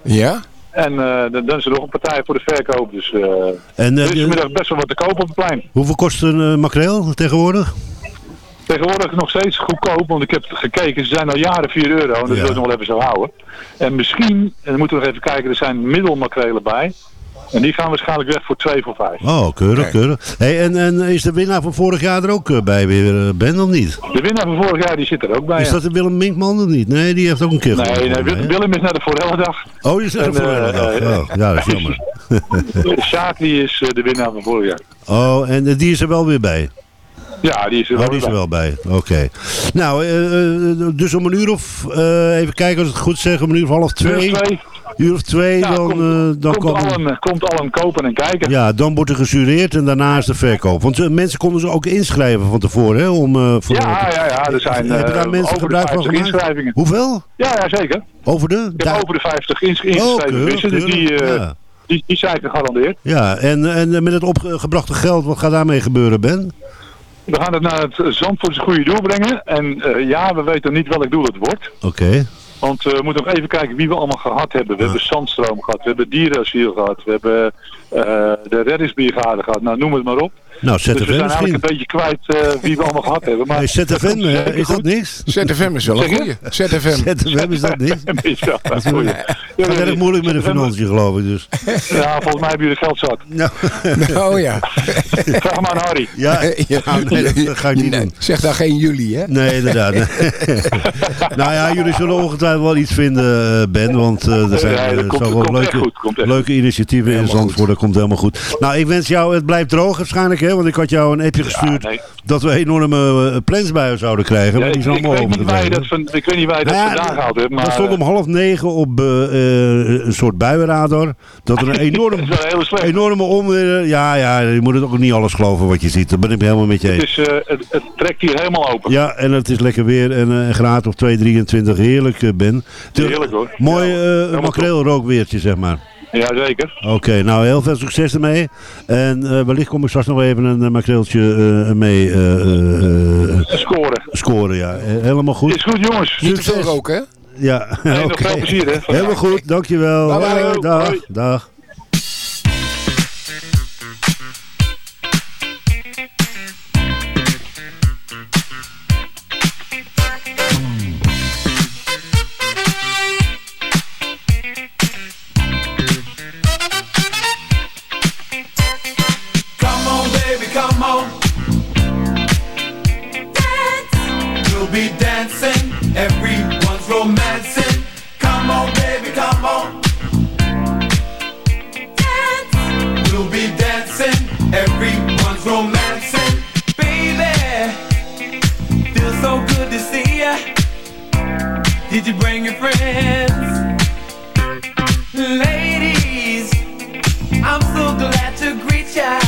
Ja? En eh, dan dan is er nog een partij voor de verkoop. Dus eh, en er is vanmiddag best wel wat te kopen op het plein. hoeveel kost een makreel tegenwoordig? Tegenwoordig nog steeds goedkoop, want ik heb gekeken, ze zijn al jaren 4 euro en dat Ja. wil ik nog wel even zo houden. En misschien, en dan moeten we nog even kijken, er zijn middelmakrelen bij. En die gaan waarschijnlijk weg voor 2 voor 5. Oh, keurig, Oké. keurig. Hey, en, en is de winnaar van vorig jaar er ook eh, bij weer, eh, Ben, of niet? De winnaar van vorig jaar die zit er ook bij. Is ja. dat de Willem Minkman of niet? Nee, die heeft ook een keer Nee, gewonnen, nee Willem is naar de Forellendag. Oh, die is eh, de dag. eh, Oh, ja, dat is jammer. (laughs) Sjaak die is de winnaar van vorig jaar. Oh, en die is er wel weer bij? Ja, die is er Oh, wel die is er bij. wel bij. Oké. Nou, eh, eh, dus om een uur of, eh, even kijken als ik het goed zeg, om een uur of half Uur of twee. twee. Uur of twee, Ja, dan, komt, eh, dan komt, kan... allen, komt allen kopen en kijken. Ja, dan wordt er gejureerd en daarna is de verkoop. Want eh, mensen konden ze ook inschrijven van tevoren, hè? Om, eh, voor Ja, ja, ja, er zijn Heb je daar eh, mensen gebruik van 50 gemaakt? inschrijvingen. Hoeveel? Ja, ja, zeker. Over de? Ik heb over de 50 ins- Oh, ingeschreven keurig, vissen, dus die, eh, ja. die, die zijn gegarandeerd. ja, en, en eh, met het opgebrachte geld, wat gaat daarmee gebeuren, Ben? We gaan het naar het Zandvoortse goede doel brengen. En eh, ja, we weten niet welk doel het wordt. Oké. Want eh, we moeten nog even kijken wie we allemaal gehad hebben. We hebben Zandstroom gehad, we hebben Dierenasiel gehad, we hebben eh, de Reddingsbrigade gehad. Nou, noem het maar op. Nou, Dus we ZFM zijn eigenlijk een beetje kwijt eh, wie we allemaal gehad hebben. Maar Hey, ZFM, komt eh, is dat niks? ZFM is wel een goeie. ZFM. ZFM is dat niks? (laughs) Is wel een goeie. Het gaat erg moeilijk met de financiën, geloof ik dus. Ja, volgens mij hebben jullie geld zat. (laughs) Nou, (laughs) Oh ja. Vraag maar aan Harry. ja, Ja. nee, dat ga ik niet Nee, doen. Zeg daar geen jullie, hè? Nee, inderdaad. nou ja, jullie zullen ongetwijfeld wel iets vinden, eh, Ben. Want eh, er zijn Ja, dat komt- echt leuke, leuke initiatieven in Zandvoort. Dat komt helemaal goed. Nou, ik wens jou, het blijft droog waarschijnlijk, hè? Want ik had jou een appje gestuurd nee. dat we enorme uh, plensbuien zouden krijgen. Ja, maar die ik, zijn ik, allemaal weet niet waar je dat overgebleven. van, ik weet niet waar je dat Nou ja, vandaan hebt, maar Dat stond om eh, half negen op eh, eh, een soort buienradar. Dat er een (laughs) enorm, enorme onweer... Ja, ja, je moet het ook niet alles geloven wat je ziet. Dat ben ik helemaal met je eens. Het, eh, het, het trekt hier helemaal open. Ja, en het is lekker weer en eh, een graad of 2, 23. Heerlijk, eh, Ben. Heerlijk hoor. Mooi Ja, eh makreelrookweertje, zeg maar. Top. Ja, zeker. Oké, nou heel veel succes ermee. En eh, wellicht kom ik straks nog even een eh, makreeltje eh, mee eh, eh, eh, Scoren. scoren. Ja. Helemaal goed. Is goed jongens. Niet te veel roken, hè? Ja, (laughs) oké. veel plezier hè. Helemaal goed, dankjewel. Bye bye. Hoi, dag, Hoi. dag. Be dancing. Everyone's romancing. Come on, baby, come on. Dance. We'll be dancing. Everyone's romancing. Baby, feels so good to see ya. Did you bring your friends? Ladies, I'm so glad to greet ya.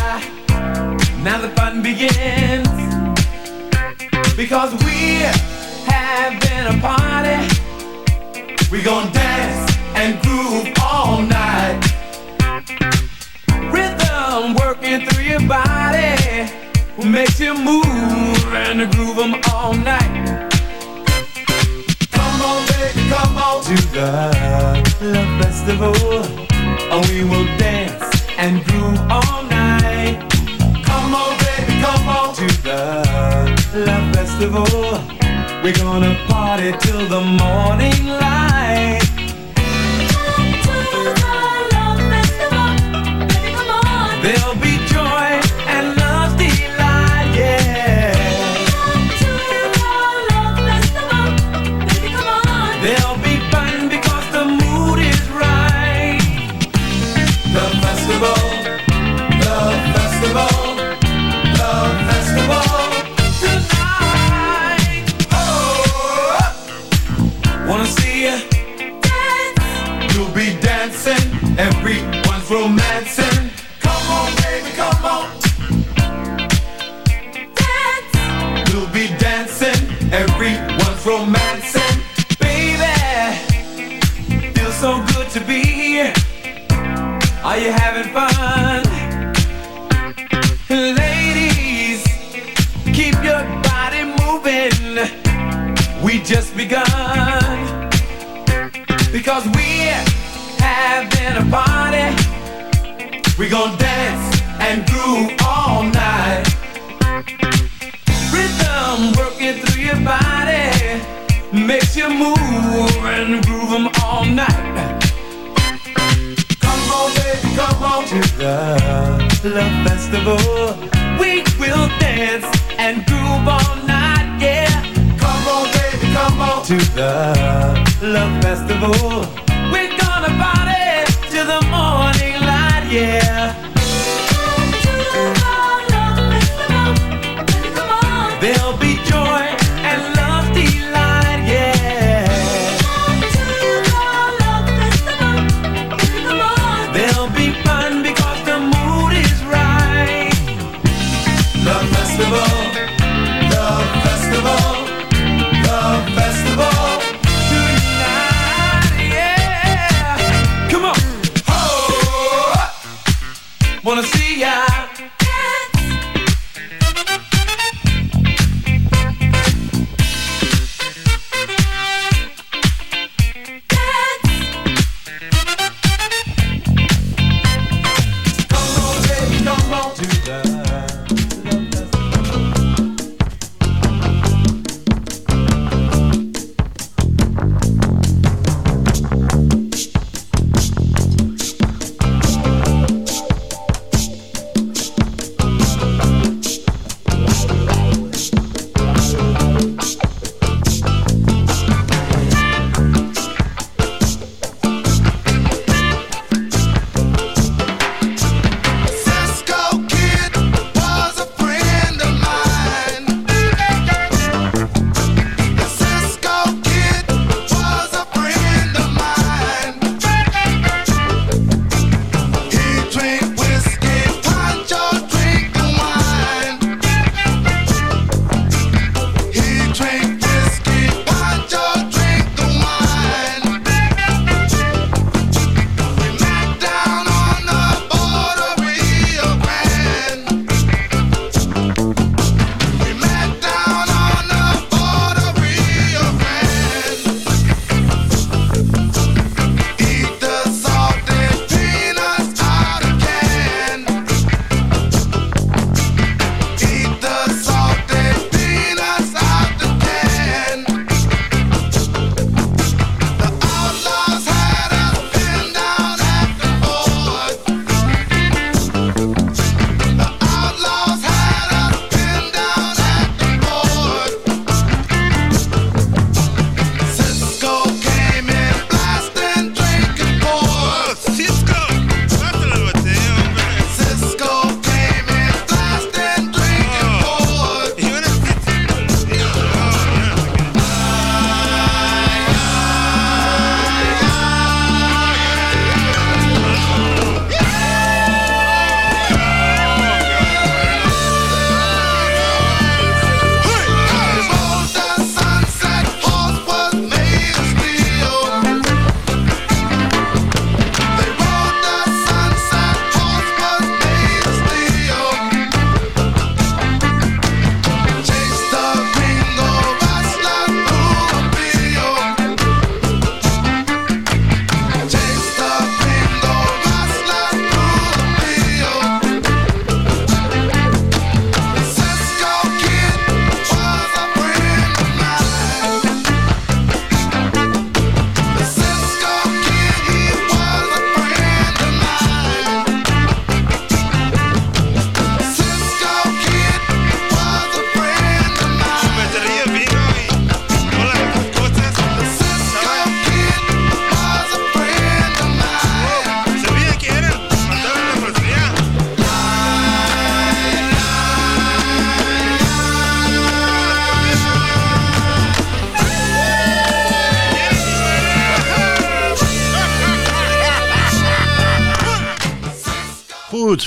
Now the fun begins. Because we having a party. We gonna dance and groove all night. Rhythm working through your body makes you move and groove 'em all night. Come on, baby, come on to the love festival. And we will dance and groove all love festival. We're gonna party till the morning light. Having fun? Ladies, keep your body moving. We just begun. Because we're having a party. We gon' dance and groove all night. Rhythm working through your body makes you move and groove all night. Come on, baby, come on to the love festival. We will dance and groove all night, yeah. Come on, baby, come on to the love festival. We're gonna party till the morning light, yeah.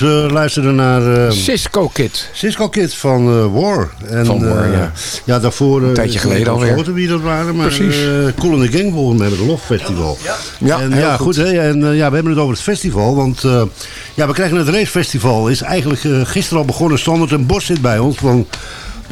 We luisteren naar... eh, Cisco Kid. Cisco Kid van eh, War. En, Van War, eh, ja. Ja, daarvoor... Een tijdje geleden alweer. alweer. wie dat waren, maar Precies. eh Cool in the Gang volgens mij met het Love Festival. Ja, en, ja goed. goed. hè, en ja, we hebben het over het festival. Want eh, ja, we krijgen het racefestival. Is eigenlijk gisteren al begonnen. Standard en Bos zit bij ons. Van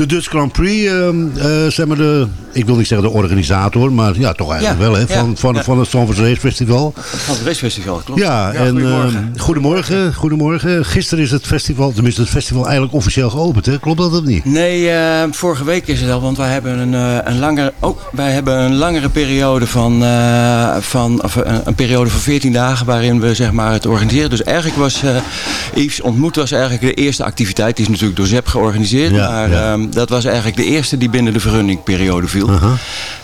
de Dutch Grand Prix. eh, eh, zeg maar de, ik wil niet zeggen de organisator. Maar ja, toch eigenlijk Ja, wel. Hè, ja, van, van, ja. van het Stanford Race Festival. Van het racefestival, klopt. Ja, en goedemorgen. eh, goedemorgen. Goedemorgen. Gisteren is het festival, tenminste het festival eigenlijk officieel geopend. Hè? Klopt dat of niet? Nee, eh, vorige week is het al, want wij hebben een, eh, een, langere, oh, wij hebben een langere periode van, eh, van of, een, een periode van 14 dagen waarin we zeg maar, het organiseren. Dus eigenlijk was eh Yves ontmoet was eigenlijk de eerste activiteit. Die is natuurlijk door ZEP georganiseerd. Ja, maar ja. ehm, dat was eigenlijk de eerste die binnen de vergunningperiode viel.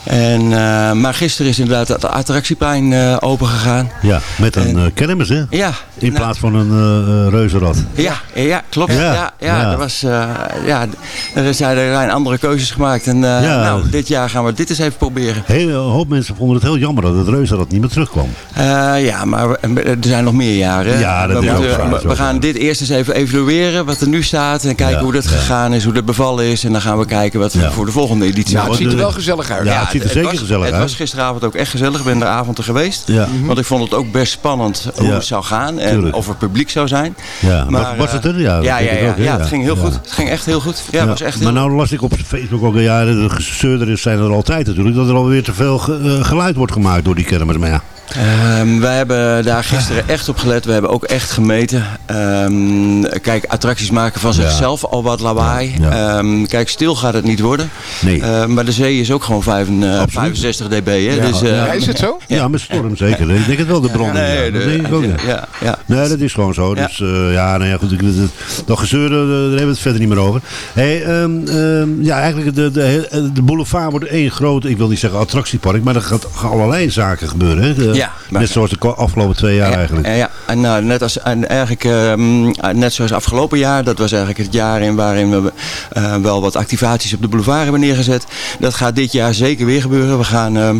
En, eh, maar gisteren is inderdaad het attractieplein eh open gegaan. Ja, met een eh, kermis hè? Ja, In nou, plaats van een reuzenrad. Ja, ja klopt. Ja, Ja, ja, ja. Er, was, eh, ja, er zijn, er zijn andere keuzes gemaakt. En eh, Ja. nou, dit jaar gaan we dit eens even proberen. Heel, een hoop mensen vonden het heel jammer dat het reuzenrad niet meer terugkwam. Eh, ja, maar we- er zijn nog meer jaren. Ja, dat we, is moeten- we gaan dit eerst eens even evalueren wat er nu staat. En kijken Ja, hoe dat ja. gegaan is, hoe dat bevallen is. En dan gaan we kijken wat we Ja. voor de volgende editie Nou, het ziet er wel gezellig uit. Ja, het ziet er zeker was, gezellig Het was gisteravond ook echt gezellig. Ik ben de avond er geweest. Ja. Want ik vond het ook best spannend hoe Ja. het zou gaan. En Tuurlijk. of er publiek zou zijn. Ja, Maar, was, was het eh, er? Ja, dat Ja, ja, ja, ook, ja, het ging heel goed. Het ging echt heel goed. Ja, het was echt heel maar nou las ik op Facebook ook, ja, de gezeurder zijn er altijd natuurlijk, dat er alweer te veel eh, geluid wordt gemaakt door die kermis. Maar ja, Ehm, wij hebben daar gisteren (laughs) echt op gelet. We hebben ook echt gemeten. Ehm, kijk, attracties maken van zichzelf al wat lawaai. Ja, ja. Ehm, kijk, stil gaat het niet worden. nee. Maar de zee is ook gewoon vijf, eh, 65 dB. Hè? Dus, eh, Ja, is het zo? ja, met storm zeker. Ik denk het wel de bron. Nee, ja. dat de- denk ik ook. Ja. ja, ja. Nee, dat is gewoon zo. Ja. Dus eh, ja, nou ja, goed. ik- Dat, dat gezeuren, eh, daar hebben we het verder niet meer over. Hey, ehm, ehm, ja, eigenlijk de, de, de boulevard wordt één groot, ik wil niet zeggen attractiepark, maar er gaat gaan allerlei zaken gebeuren. Hè? Ja, net zoals de afgelopen twee jaar Ja, eigenlijk. Ja, ja. En, nou, net, als, en eigenlijk, ehm, net zoals afgelopen jaar, dat was eigenlijk het jaar in waarin we eh, wel wat activaties op de boulevard hebben neergezet. Dat gaat dit jaar zeker weer gebeuren. We gaan ehm,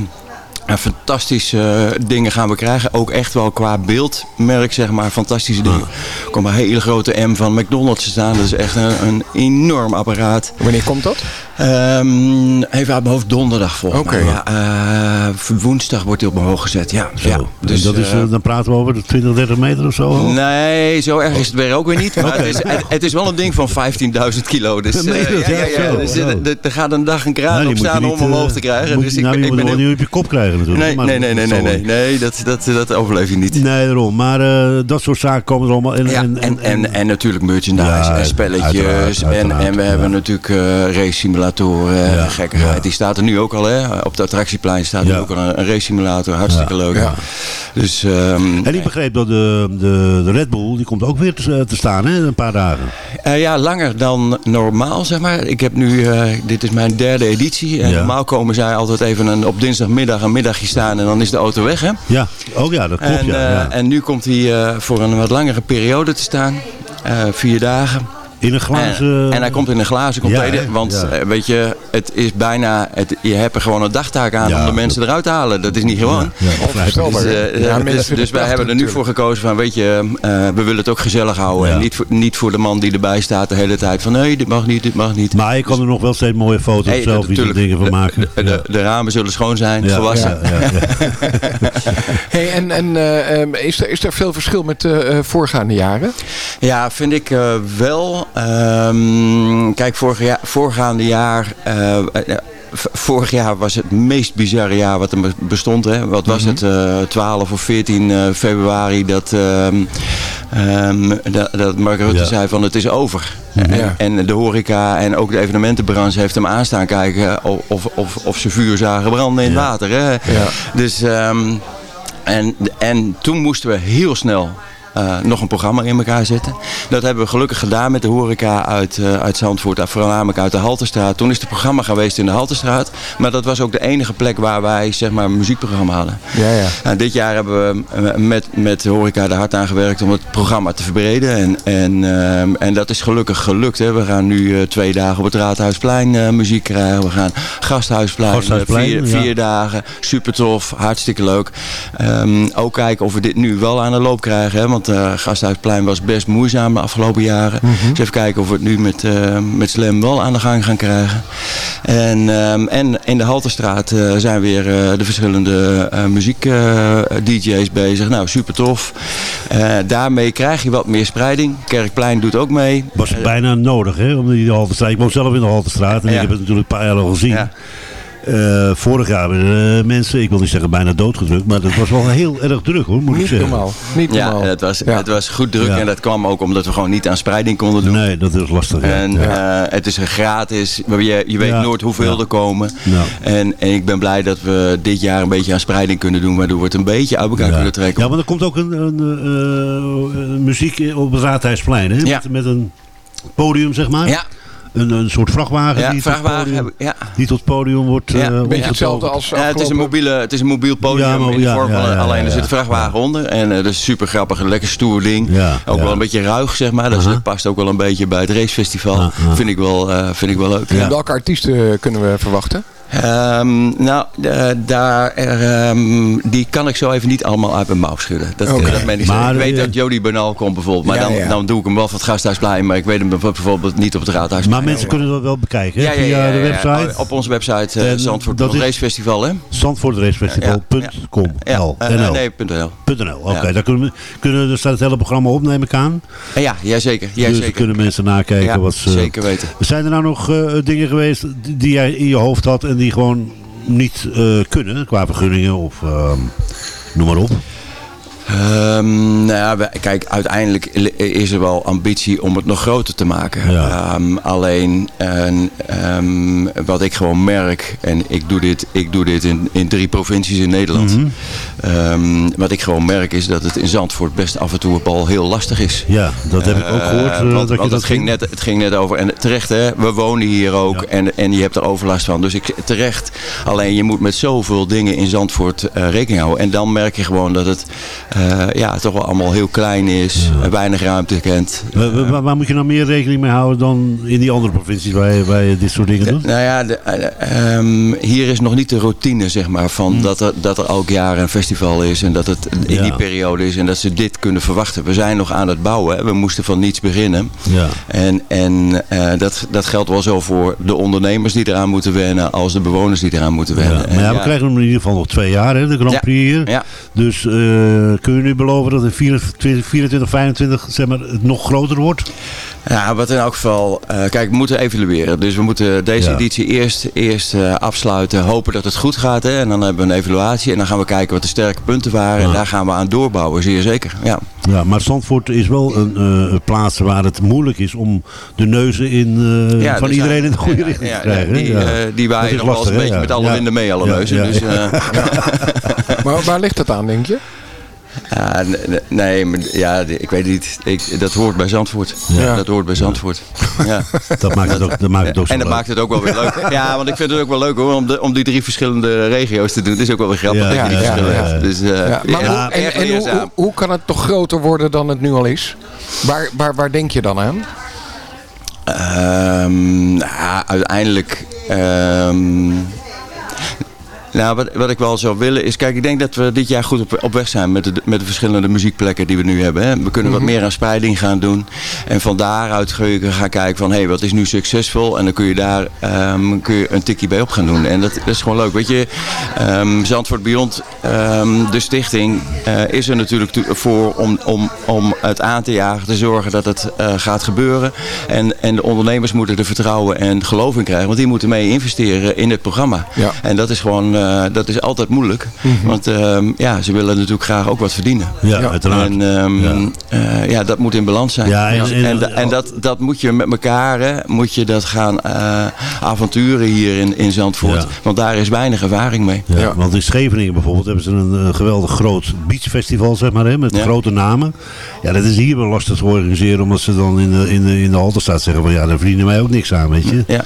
en fantastische eh, dingen gaan we krijgen. Ook echt wel qua beeldmerk, zeg maar. Fantastische dingen. Er komt een hele grote M van McDonald's te staan. Dat is echt een, een enorm apparaat. Wanneer komt dat? Ehm, even uit mijn hoofd donderdag volgens mij. Ja, eh, woensdag wordt hij op mijn hoog gezet. Ja, Zo. ja. Dus, dat is, eh, dan praten we over de 20, 30 meter of zo. Nee, zo erg is het weer ook weer niet. Maar het, is, het, het is wel een ding van 15.000 kilo. Dus, Nee, ja, ja, Dus, er- gaat een dag een kraan Nou, op staan om niet, hem eh, omhoog te krijgen. moet Dus je- ik, nou, ik ben heel- niet op je kop krijgen natuurlijk. Nee, maar nee, nee, nee, nee, nee, nee dat, dat, dat overleef je niet. Nee, daarom. Maar eh, dat soort zaken komen er allemaal in. Ja, en, en, en, natuurlijk merchandise Ja, en spelletjes. uiteraard, en, uiteraard, en we ja. hebben natuurlijk eh race simulatoren. Ja, gekkigheid. ja. Die staat er nu ook al. Hè. Op het attractieplein staat nu ook al een, een race simulator. Hartstikke leuk. ja. Dus, ehm, En ik begreep dat de, de, de Red Bull, die komt ook weer te, te staan, hè? Een paar dagen. Eh, ja, langer dan normaal, zeg maar. Ik heb nu, eh, dit is mijn derde editie. En normaal komen zij altijd even een, op dinsdagmiddag een middagje staan en dan is de auto weg, hè? Ja, oh ja, dat klopt, en, ja. eh, ja. en nu komt hij eh, voor een wat langere periode te staan. Eh, vier dagen. In een glazen... En, en hij komt in een glazen. Ja, hè? want Ja. eh, weet je, het is bijna, het, je hebt er gewoon een dagtaak aan Ja, om de mensen eruit te halen. Dat is niet gewoon. Dus, eh, Ja, dus- dus, wij hebben er nu voor gekozen van, weet je, eh, we willen het ook gezellig houden. Ja. En niet voor, niet voor de man die erbij staat de hele tijd van, nee, dit mag niet, dit mag niet. Maar je kan er nog wel steeds mooie foto's Hey, of zelf iets dingen van maken. De, de, de ramen zullen schoon zijn, Ja, gewassen. ja, ja, ja. (laughs) Hey, en en eh, ehm, is, er, is er veel verschil met de eh, voorgaande jaren? Ja, vind ik eh, wel. Ehm, kijk, vorig jaar, voorgaande jaar. eh, eh, vorig jaar was het meest bizarre jaar wat er be- bestond. Hè? Wat was het? eh 12 of 14 eh, februari dat, ehm, ehm, dat, dat Mark Rutte Ja. zei van het is over. Ja. En, en de horeca en ook de evenementenbranche heeft hem aanstaan kijken of, of, of, ze vuur zagen branden in het Ja. water. Hè? Ja. Dus, en, en toen moesten we heel snel eh, nog een programma in elkaar zetten. Dat hebben we gelukkig gedaan met de horeca uit, eh, uit Zandvoort, eh, voornamelijk uit de Haltestraat. Toen is het programma geweest in de Haltestraat. Maar dat was ook de enige plek waar wij zeg maar, een muziekprogramma hadden. Ja, ja. Nou, dit jaar hebben we met, met de horeca er hard aan gewerkt om het programma te verbreden. En, en, en dat is gelukkig gelukt. Hè. We gaan nu twee dagen op het Raadhuisplein muziek krijgen. We gaan Gasthuisplein, Gasthuisplein, vier, ja. vier dagen. Super tof, hartstikke leuk. Ehm, ook kijken of we dit nu wel aan de loop krijgen. Hè. Want Want eh Gasthuisplein was best moeizaam de afgelopen jaren. Dus even kijken of we het nu met, eh, met Slam wel aan de gang gaan krijgen. En, ehm, en in de Halterstraat eh, zijn weer de verschillende muziek-dj's bezig. Nou, super tof. Daarmee krijg je wat meer spreiding. Kerkplein doet ook mee. Was bijna nodig, hè? Om die Haltestraat. Ik woon zelf in de Haltestraat en Ja. ik heb het natuurlijk een paar jaar al gezien. Eh, vorig jaar eh, mensen, ik wil niet zeggen bijna doodgedrukt, maar dat was wel heel erg druk hoor, moet ik Niet zeggen. normaal. Niet Ja, normaal. het was, Ja. het was goed druk Ja. en dat kwam ook omdat we gewoon niet aan spreiding konden doen. Nee, dat is lastig. ja. En eh, het is gratis, maar je, je weet Ja. nooit hoeveel Ja. er komen. Ja. En, en ik ben blij dat we dit jaar een beetje aan spreiding kunnen doen, waardoor we het een beetje uit elkaar Ja. kunnen trekken. Ja, want er komt ook een, een, muziek op het Raadhuisplein, hè? Ja. Met, met een podium, zeg maar. Ja. Een, een soort vrachtwagen Ja, die, tot vrachtwagen podium, hebben- ja. die tot podium wordt Ja, eh een beetje hetzelfde als Ja, het, is een mobiele, het is een mobiel podium maar- in de ja, vorm van ja, ja, alleen er ja, zit een vrachtwagen onder. En eh, dat is super grappig, een lekker stoer ding. Ja, ook ja. wel een beetje ruig, zeg maar. Dus Aha. dat past ook wel een beetje bij het racefestival. Ja. Vind, ik wel, eh, vind ik wel leuk. En welke artiesten kunnen we verwachten? Ehm, nou, eh, daar, ehm, die kan ik zo even niet allemaal uit mijn mouw schudden. Dat, Oké. dat meen ik, Maar, ik weet eh, dat Jody Bernal komt bijvoorbeeld. Maar Ja, dan, ja. dan doe ik hem wel van het gasthuisplein. Maar ik weet hem bijvoorbeeld niet op het raadhuisplein. Maar mensen kunnen dat wel bekijken, ja, ja, via de website. Op onze website uh, Zandvoort Racefestival, hè? Eh, NL. nee, .nl. .nl, oké. Ja. Daar kunnen we, kunnen, daar staat het hele programma op, neem ik aan. Eh, Ja, ja, zeker. Ja, dus zeker. kunnen mensen nakijken wat ze... zeker weten. Zijn er nou nog eh, dingen geweest die die jij in je hoofd had en die gewoon niet eh, kunnen qua vergunningen of ehm, noem maar op? Ehm, nou ja, kijk, uiteindelijk is er wel ambitie om het nog groter te maken. Ja. Ehm, alleen en, ehm, wat ik gewoon merk, en ik doe dit, ik doe dit in, in drie provincies in Nederland. Mhm. Wat ik gewoon merk is dat het in Zandvoort best af en toe al heel lastig is. Ja, dat heb ik ook Eh, gehoord. eh, want dat want ging net, het ging net over, en terecht hè, we wonen hier ook Ja. en, en je hebt er overlast van. Dus ik, terecht, alleen je moet met zoveel dingen in Zandvoort eh, rekening houden. En dan merk je gewoon dat het eh, ja, toch wel allemaal heel klein is, eh, weinig ruimte kent. Waar, waar- waar moet je nou meer rekening mee houden dan in die andere provincies waar je, waar je dit soort dingen doet? Nou ja, de, eh, ehm, hier is nog niet de routine zeg maar, van dat, er, dat er elk jaar een festival is en dat het in Hmm. Ja. die periode is en dat ze dit kunnen verwachten. We zijn nog aan het bouwen, hè. we moesten van niets beginnen. Ja. En, en eh, dat, dat geldt wel zo voor de ondernemers die eraan moeten wennen als de bewoners die eraan moeten wennen. Ja, maar ja, we krijgen hem in ieder geval nog twee jaar, hè, de Grand. Prix hier. Ja. Dus eh, kun je nu beloven dat in 24, 24 25 zeg maar, het nog groter wordt? Ja, wat in elk geval, eh, kijk, we moeten evalueren. Dus we moeten deze Ja. editie eerst, eerst eh, afsluiten, hopen dat het goed gaat. Hè? En dan hebben we een evaluatie en dan gaan we kijken wat de sterke punten waren. En daar gaan we aan doorbouwen, zeer zeker. Ja. Ja, maar Zandvoort is wel een eh, plaats waar het moeilijk is om de neuzen in, eh, Ja, van dus iedereen ja, in de goede ja, richting ja, te krijgen. hè? Die, Ja. die Dat is nog wel eens een beetje Ja. met alle Ja. winden mee, alle Ja, neuzen. ja, Dus, ja. eh, (laughs) Maar waar ligt het aan, denk je? Ja, nee, maar ja, ik weet niet. Ik, dat hoort bij Zandvoort. Ja. Dat hoort bij Zandvoort. Ja. Dat maakt het ook, dat maakt het ook zo En dat leuk. maakt het ook wel weer leuk. (laughs) Ja, want ik vind het ook wel leuk hoor, om, de, om die drie verschillende regio's te doen. Het is ook wel weer grappig Ja, dat je die verschillen ja. hebt. Dus, eh, Ja, maar ja, hoe, en, erg en hoe, leerzaam. hoe, hoe kan het toch groter worden dan het nu al is? Waar, waar, waar denk je dan aan? Ehm, nou, uiteindelijk. ehm, nou, wat, wat ik wel zou willen is, kijk, ik denk dat we dit jaar goed op, op weg zijn met de, met de verschillende muziekplekken die we nu hebben. Hè. We kunnen wat meer aan spreiding gaan doen. En van daaruit gaan kijken van, hé, hey, wat is nu succesvol? En dan kun je daar ehm, kun je een tikje bij op gaan doen. En dat, dat is gewoon leuk. Weet je, ehm, Zandvoort Beyond, ehm, de stichting, eh, is er natuurlijk voor om, om, om het aan te jagen, te zorgen dat het eh, gaat gebeuren. En, en de ondernemers moeten er vertrouwen en geloof in krijgen. Want die moeten mee investeren in het programma. Ja. En dat is gewoon, eh, dat is altijd moeilijk. Want ehm, ja, ze willen natuurlijk graag ook wat verdienen. Ja, Ja. uiteraard. En ehm, Ja. eh, ja, dat moet in balans zijn. Ja, en- en- en, da- en dat, dat moet je met elkaar, hè, moet je dat gaan eh, avonturen hier in, in Zandvoort. Ja. Want daar is weinig ervaring mee. Ja, Ja. Want in Scheveningen bijvoorbeeld hebben ze een, een geweldig groot beachfestival, zeg maar, hè, met Ja. grote namen. Ja, dat is hier wel lastig te organiseren, omdat ze dan in de, in de, in de Halterstraat zeggen van ja, daar verdienen wij ook niks aan, weet je. Ja.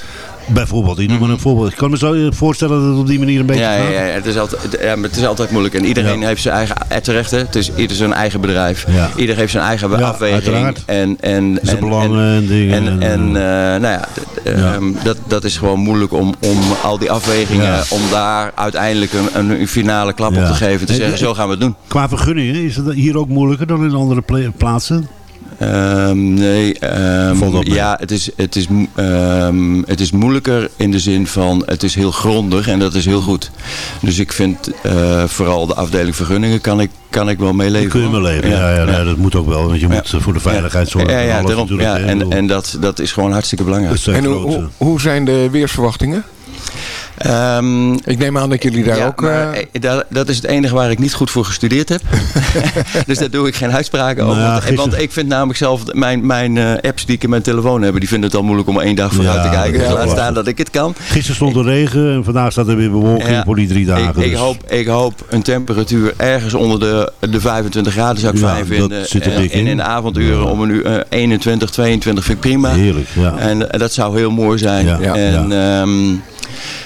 Bijvoorbeeld, ik noem maar een voorbeeld. Ik kan me zo eh, voorstellen dat het op die manier een beetje Ja, ja, gaat. ja, het, is altijd, ja, maar het is altijd moeilijk. En iedereen heeft zijn eigen, terecht hè, het is ieder zijn eigen bedrijf. Ja. Ieder heeft zijn eigen Ja, afweging. uiteraard. En, en, Zijn en, belangen en dingen. En, en, en eh, eh, nou ja, ehm, dat, dat is gewoon moeilijk om, om al die afwegingen, om daar uiteindelijk een, een, finale klap op te geven. Te zeggen, zo gaan we het doen. Qua vergunningen, is het hier ook moeilijker dan in andere pla- plaatsen? Ehm, nee, ehm, ja, het is, het, is, ehm, het is moeilijker in de zin van het is heel grondig en dat is heel goed. Dus ik vind eh, vooral de afdeling vergunningen kan ik, kan ik wel meeleven. Kun je hoor. mee leven. Ja, ja, nee, dat moet ook wel. Want je moet eh, voor de veiligheid zorgen. Ja, en ja, daarom, en, en dat, dat is gewoon hartstikke belangrijk. En hoe, hoe zijn de weersverwachtingen? Ehm, Ik neem aan dat jullie daar ja, ook... maar, eh, eh, dat, dat is het enige waar ik niet goed voor gestudeerd heb. (laughs) dus daar doe ik geen uitspraken over. Nou want, gisteren- want ik vind namelijk zelf, mijn, mijn eh, apps die ik in mijn telefoon heb, die vinden het al moeilijk om één dag vooruit Ja, te kijken. Dus laat staan dat ik het kan. Gisteren stond er regen en vandaag staat er weer bewolking voor die drie dagen. Ik, ik, dus- hoop, ik hoop een temperatuur ergens onder de, de 25 graden zou ik fijn vinden. en, in. in de avonduren om een uur eh, 21, 22 vind ik prima. Heerlijk, ja. En dat zou heel mooi zijn. En ehm,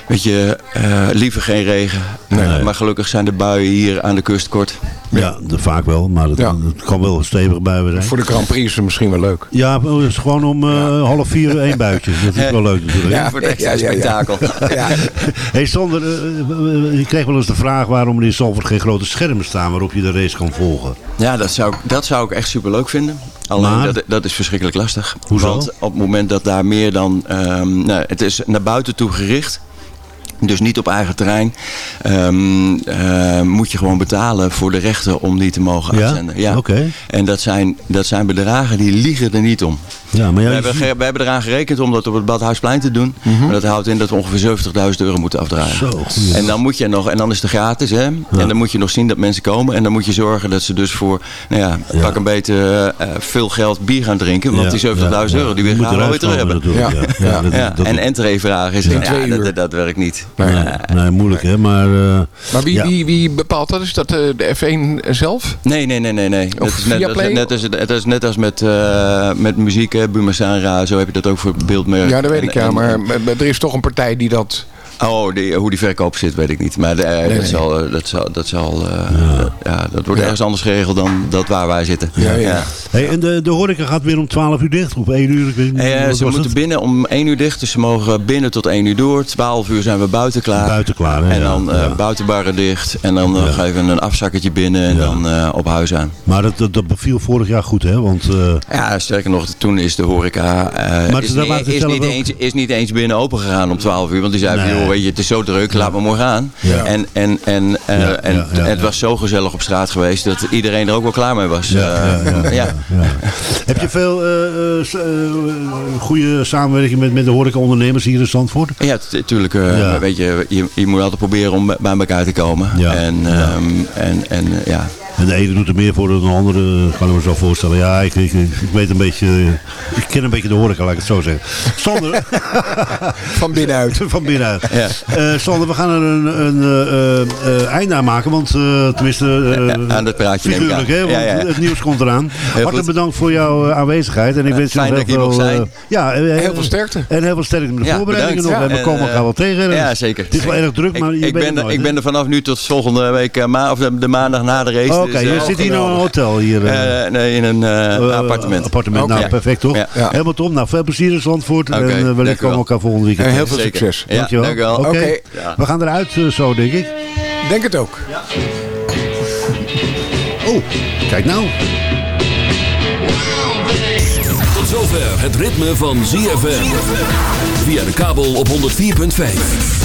weet je, eh, liever geen regen. Nee. Maar gelukkig zijn de buien hier aan de kust kort. Ja, vaak wel, maar het, Ja. het kan wel stevig bij we zijn. voor de Grand Prix is het misschien wel leuk. Ja, het is gewoon om eh, half vier één buitje. Dat is wel leuk natuurlijk. Ja. Voor het extra ja, ja. spektakel. Ja. (laughs) Hey Sander, eh, eh, je kreeg wel eens de vraag waarom er in Zalvoort geen grote schermen staan waarop je de race kan volgen. Ja, dat zou, ik- dat zou ik echt super leuk vinden. Alleen Maar? dat, dat is verschrikkelijk lastig. Hoezo? Want op het moment dat daar meer dan... ehm, nou, het is naar buiten toe gericht. Dus niet op eigen terrein. Ehm, eh, moet je gewoon betalen voor de rechten om die te mogen Ja? uitzenden. Ja. Oké. En dat zijn, dat zijn bedragen die liegen er niet om. Ja, maar ja, we, hebben, we hebben eraan gerekend om dat op het Badhuisplein te doen. Maar dat houdt in dat we ongeveer 70.000 euro moeten afdragen. Zo. En dan moet je nog, en dan is het gratis, hè? En dan moet je nog zien dat mensen komen. En dan moet je zorgen dat ze dus voor, nou ja, Ja. pak een beetje eh, veel geld bier gaan drinken. Want Ja, die 70.000 ja, euro, die weer graag nooit eruit terug hebben. Ja, dat- en entree vragen is, ja, twee dat, uur. dat, dat werkt niet. Nee. Nee, nee, moeilijk hè, maar... eh, Maar wie, Ja. wie, wie bepaalt dat? Is dat eh, de F1 zelf? Nee, nee, nee, nee. nee. Dat is net, dat is net, als, dat is net als met, eh, met muziek, hè, Buma Sanra, zo heb je dat ook voor beeldmerk. Ja, dat weet ik ja. en- maar er is toch een partij die dat... Oh, die, hoe die verkoop zit, weet ik niet. Maar eh, nee. dat, Zal, eh, dat zal, dat zal, eh, ja. dat wordt ergens anders geregeld dan dat waar wij zitten. Ja, ja. hey, en de, de horeca gaat weer om 12 uur dicht, of 1 uur, ik weet niet. Eh, ze moeten het? binnen om 1 uur dicht, dus ze mogen binnen tot 1 uur door. 12 uur zijn we buiten klaar. Buiten klaar, hè, En dan eh, buitenbarren dicht. En dan eh, geven we een afzakketje binnen en dan eh, op huis aan. Maar dat, dat, dat beviel vorig jaar goed hè, want... eh, Ja, sterker nog, toen is de horeca eh, Maar is, niet, is, eens, is niet eens binnen open gegaan om 12 uur. Want die zei Nee. Joh, weet je, het is zo druk, laat me morgen gaan. Ja. En, en, en, eh, en het was zo gezellig op straat geweest dat iedereen er ook wel klaar mee was. Ja, Eh. (laughs) Heb je veel eh, goede samenwerking met, met de horecaondernemers hier in Zandvoort? Ja, natuurlijk. Weet je, je, moet altijd proberen om bij elkaar te komen. En, ehm, en, en eh, ja. En de ene doet er meer voor dan de andere, kan ik me zo voorstellen. Ja, ik, ik, ik weet een beetje, eh, ik ken een beetje de horeca, laat ik het zo zeggen. Sander, (laughs) Van binnenuit. (laughs) van binnenuit. Ja. Eh, Sander, we gaan er een, een eh, einde aan maken, want eh, tenminste... eh, aan dat praatje neem ik aan. Figuurlijk, hè? Want Ja, ja. het nieuws komt eraan. Hartelijk goed. bedankt voor jouw aanwezigheid. En ik wens je nog dat ik heel veel... zijn. ja, Heel veel sterkte. En heel veel sterkte met de Ja, voorbereidingen bedankt. nog. Ja. En we komen En, elkaar wel tegen. En Ja, het- zeker. Het is wel erg druk, maar ik, je ik, bent ben, er nooit, ik ben er vanaf nu tot volgende week, eh, ma of de, de maandag na de race. Oké, dus, je zit hier in een hotel hier. eh, eh, nee, in een eh, appartement. appartement. Nou, perfect toch? Ja. Ja. Helemaal top. Nou, veel plezier in Zandvoort. En wellicht komen we elkaar volgende weekend En heel veel Zeker. succes. Ja, Dankjewel. dank u wel. Oké, we gaan eruit zo, denk ik. Denk het ook. Oh, kijk nou. Tot zover het ritme van ZFM. Via de kabel op 104.5.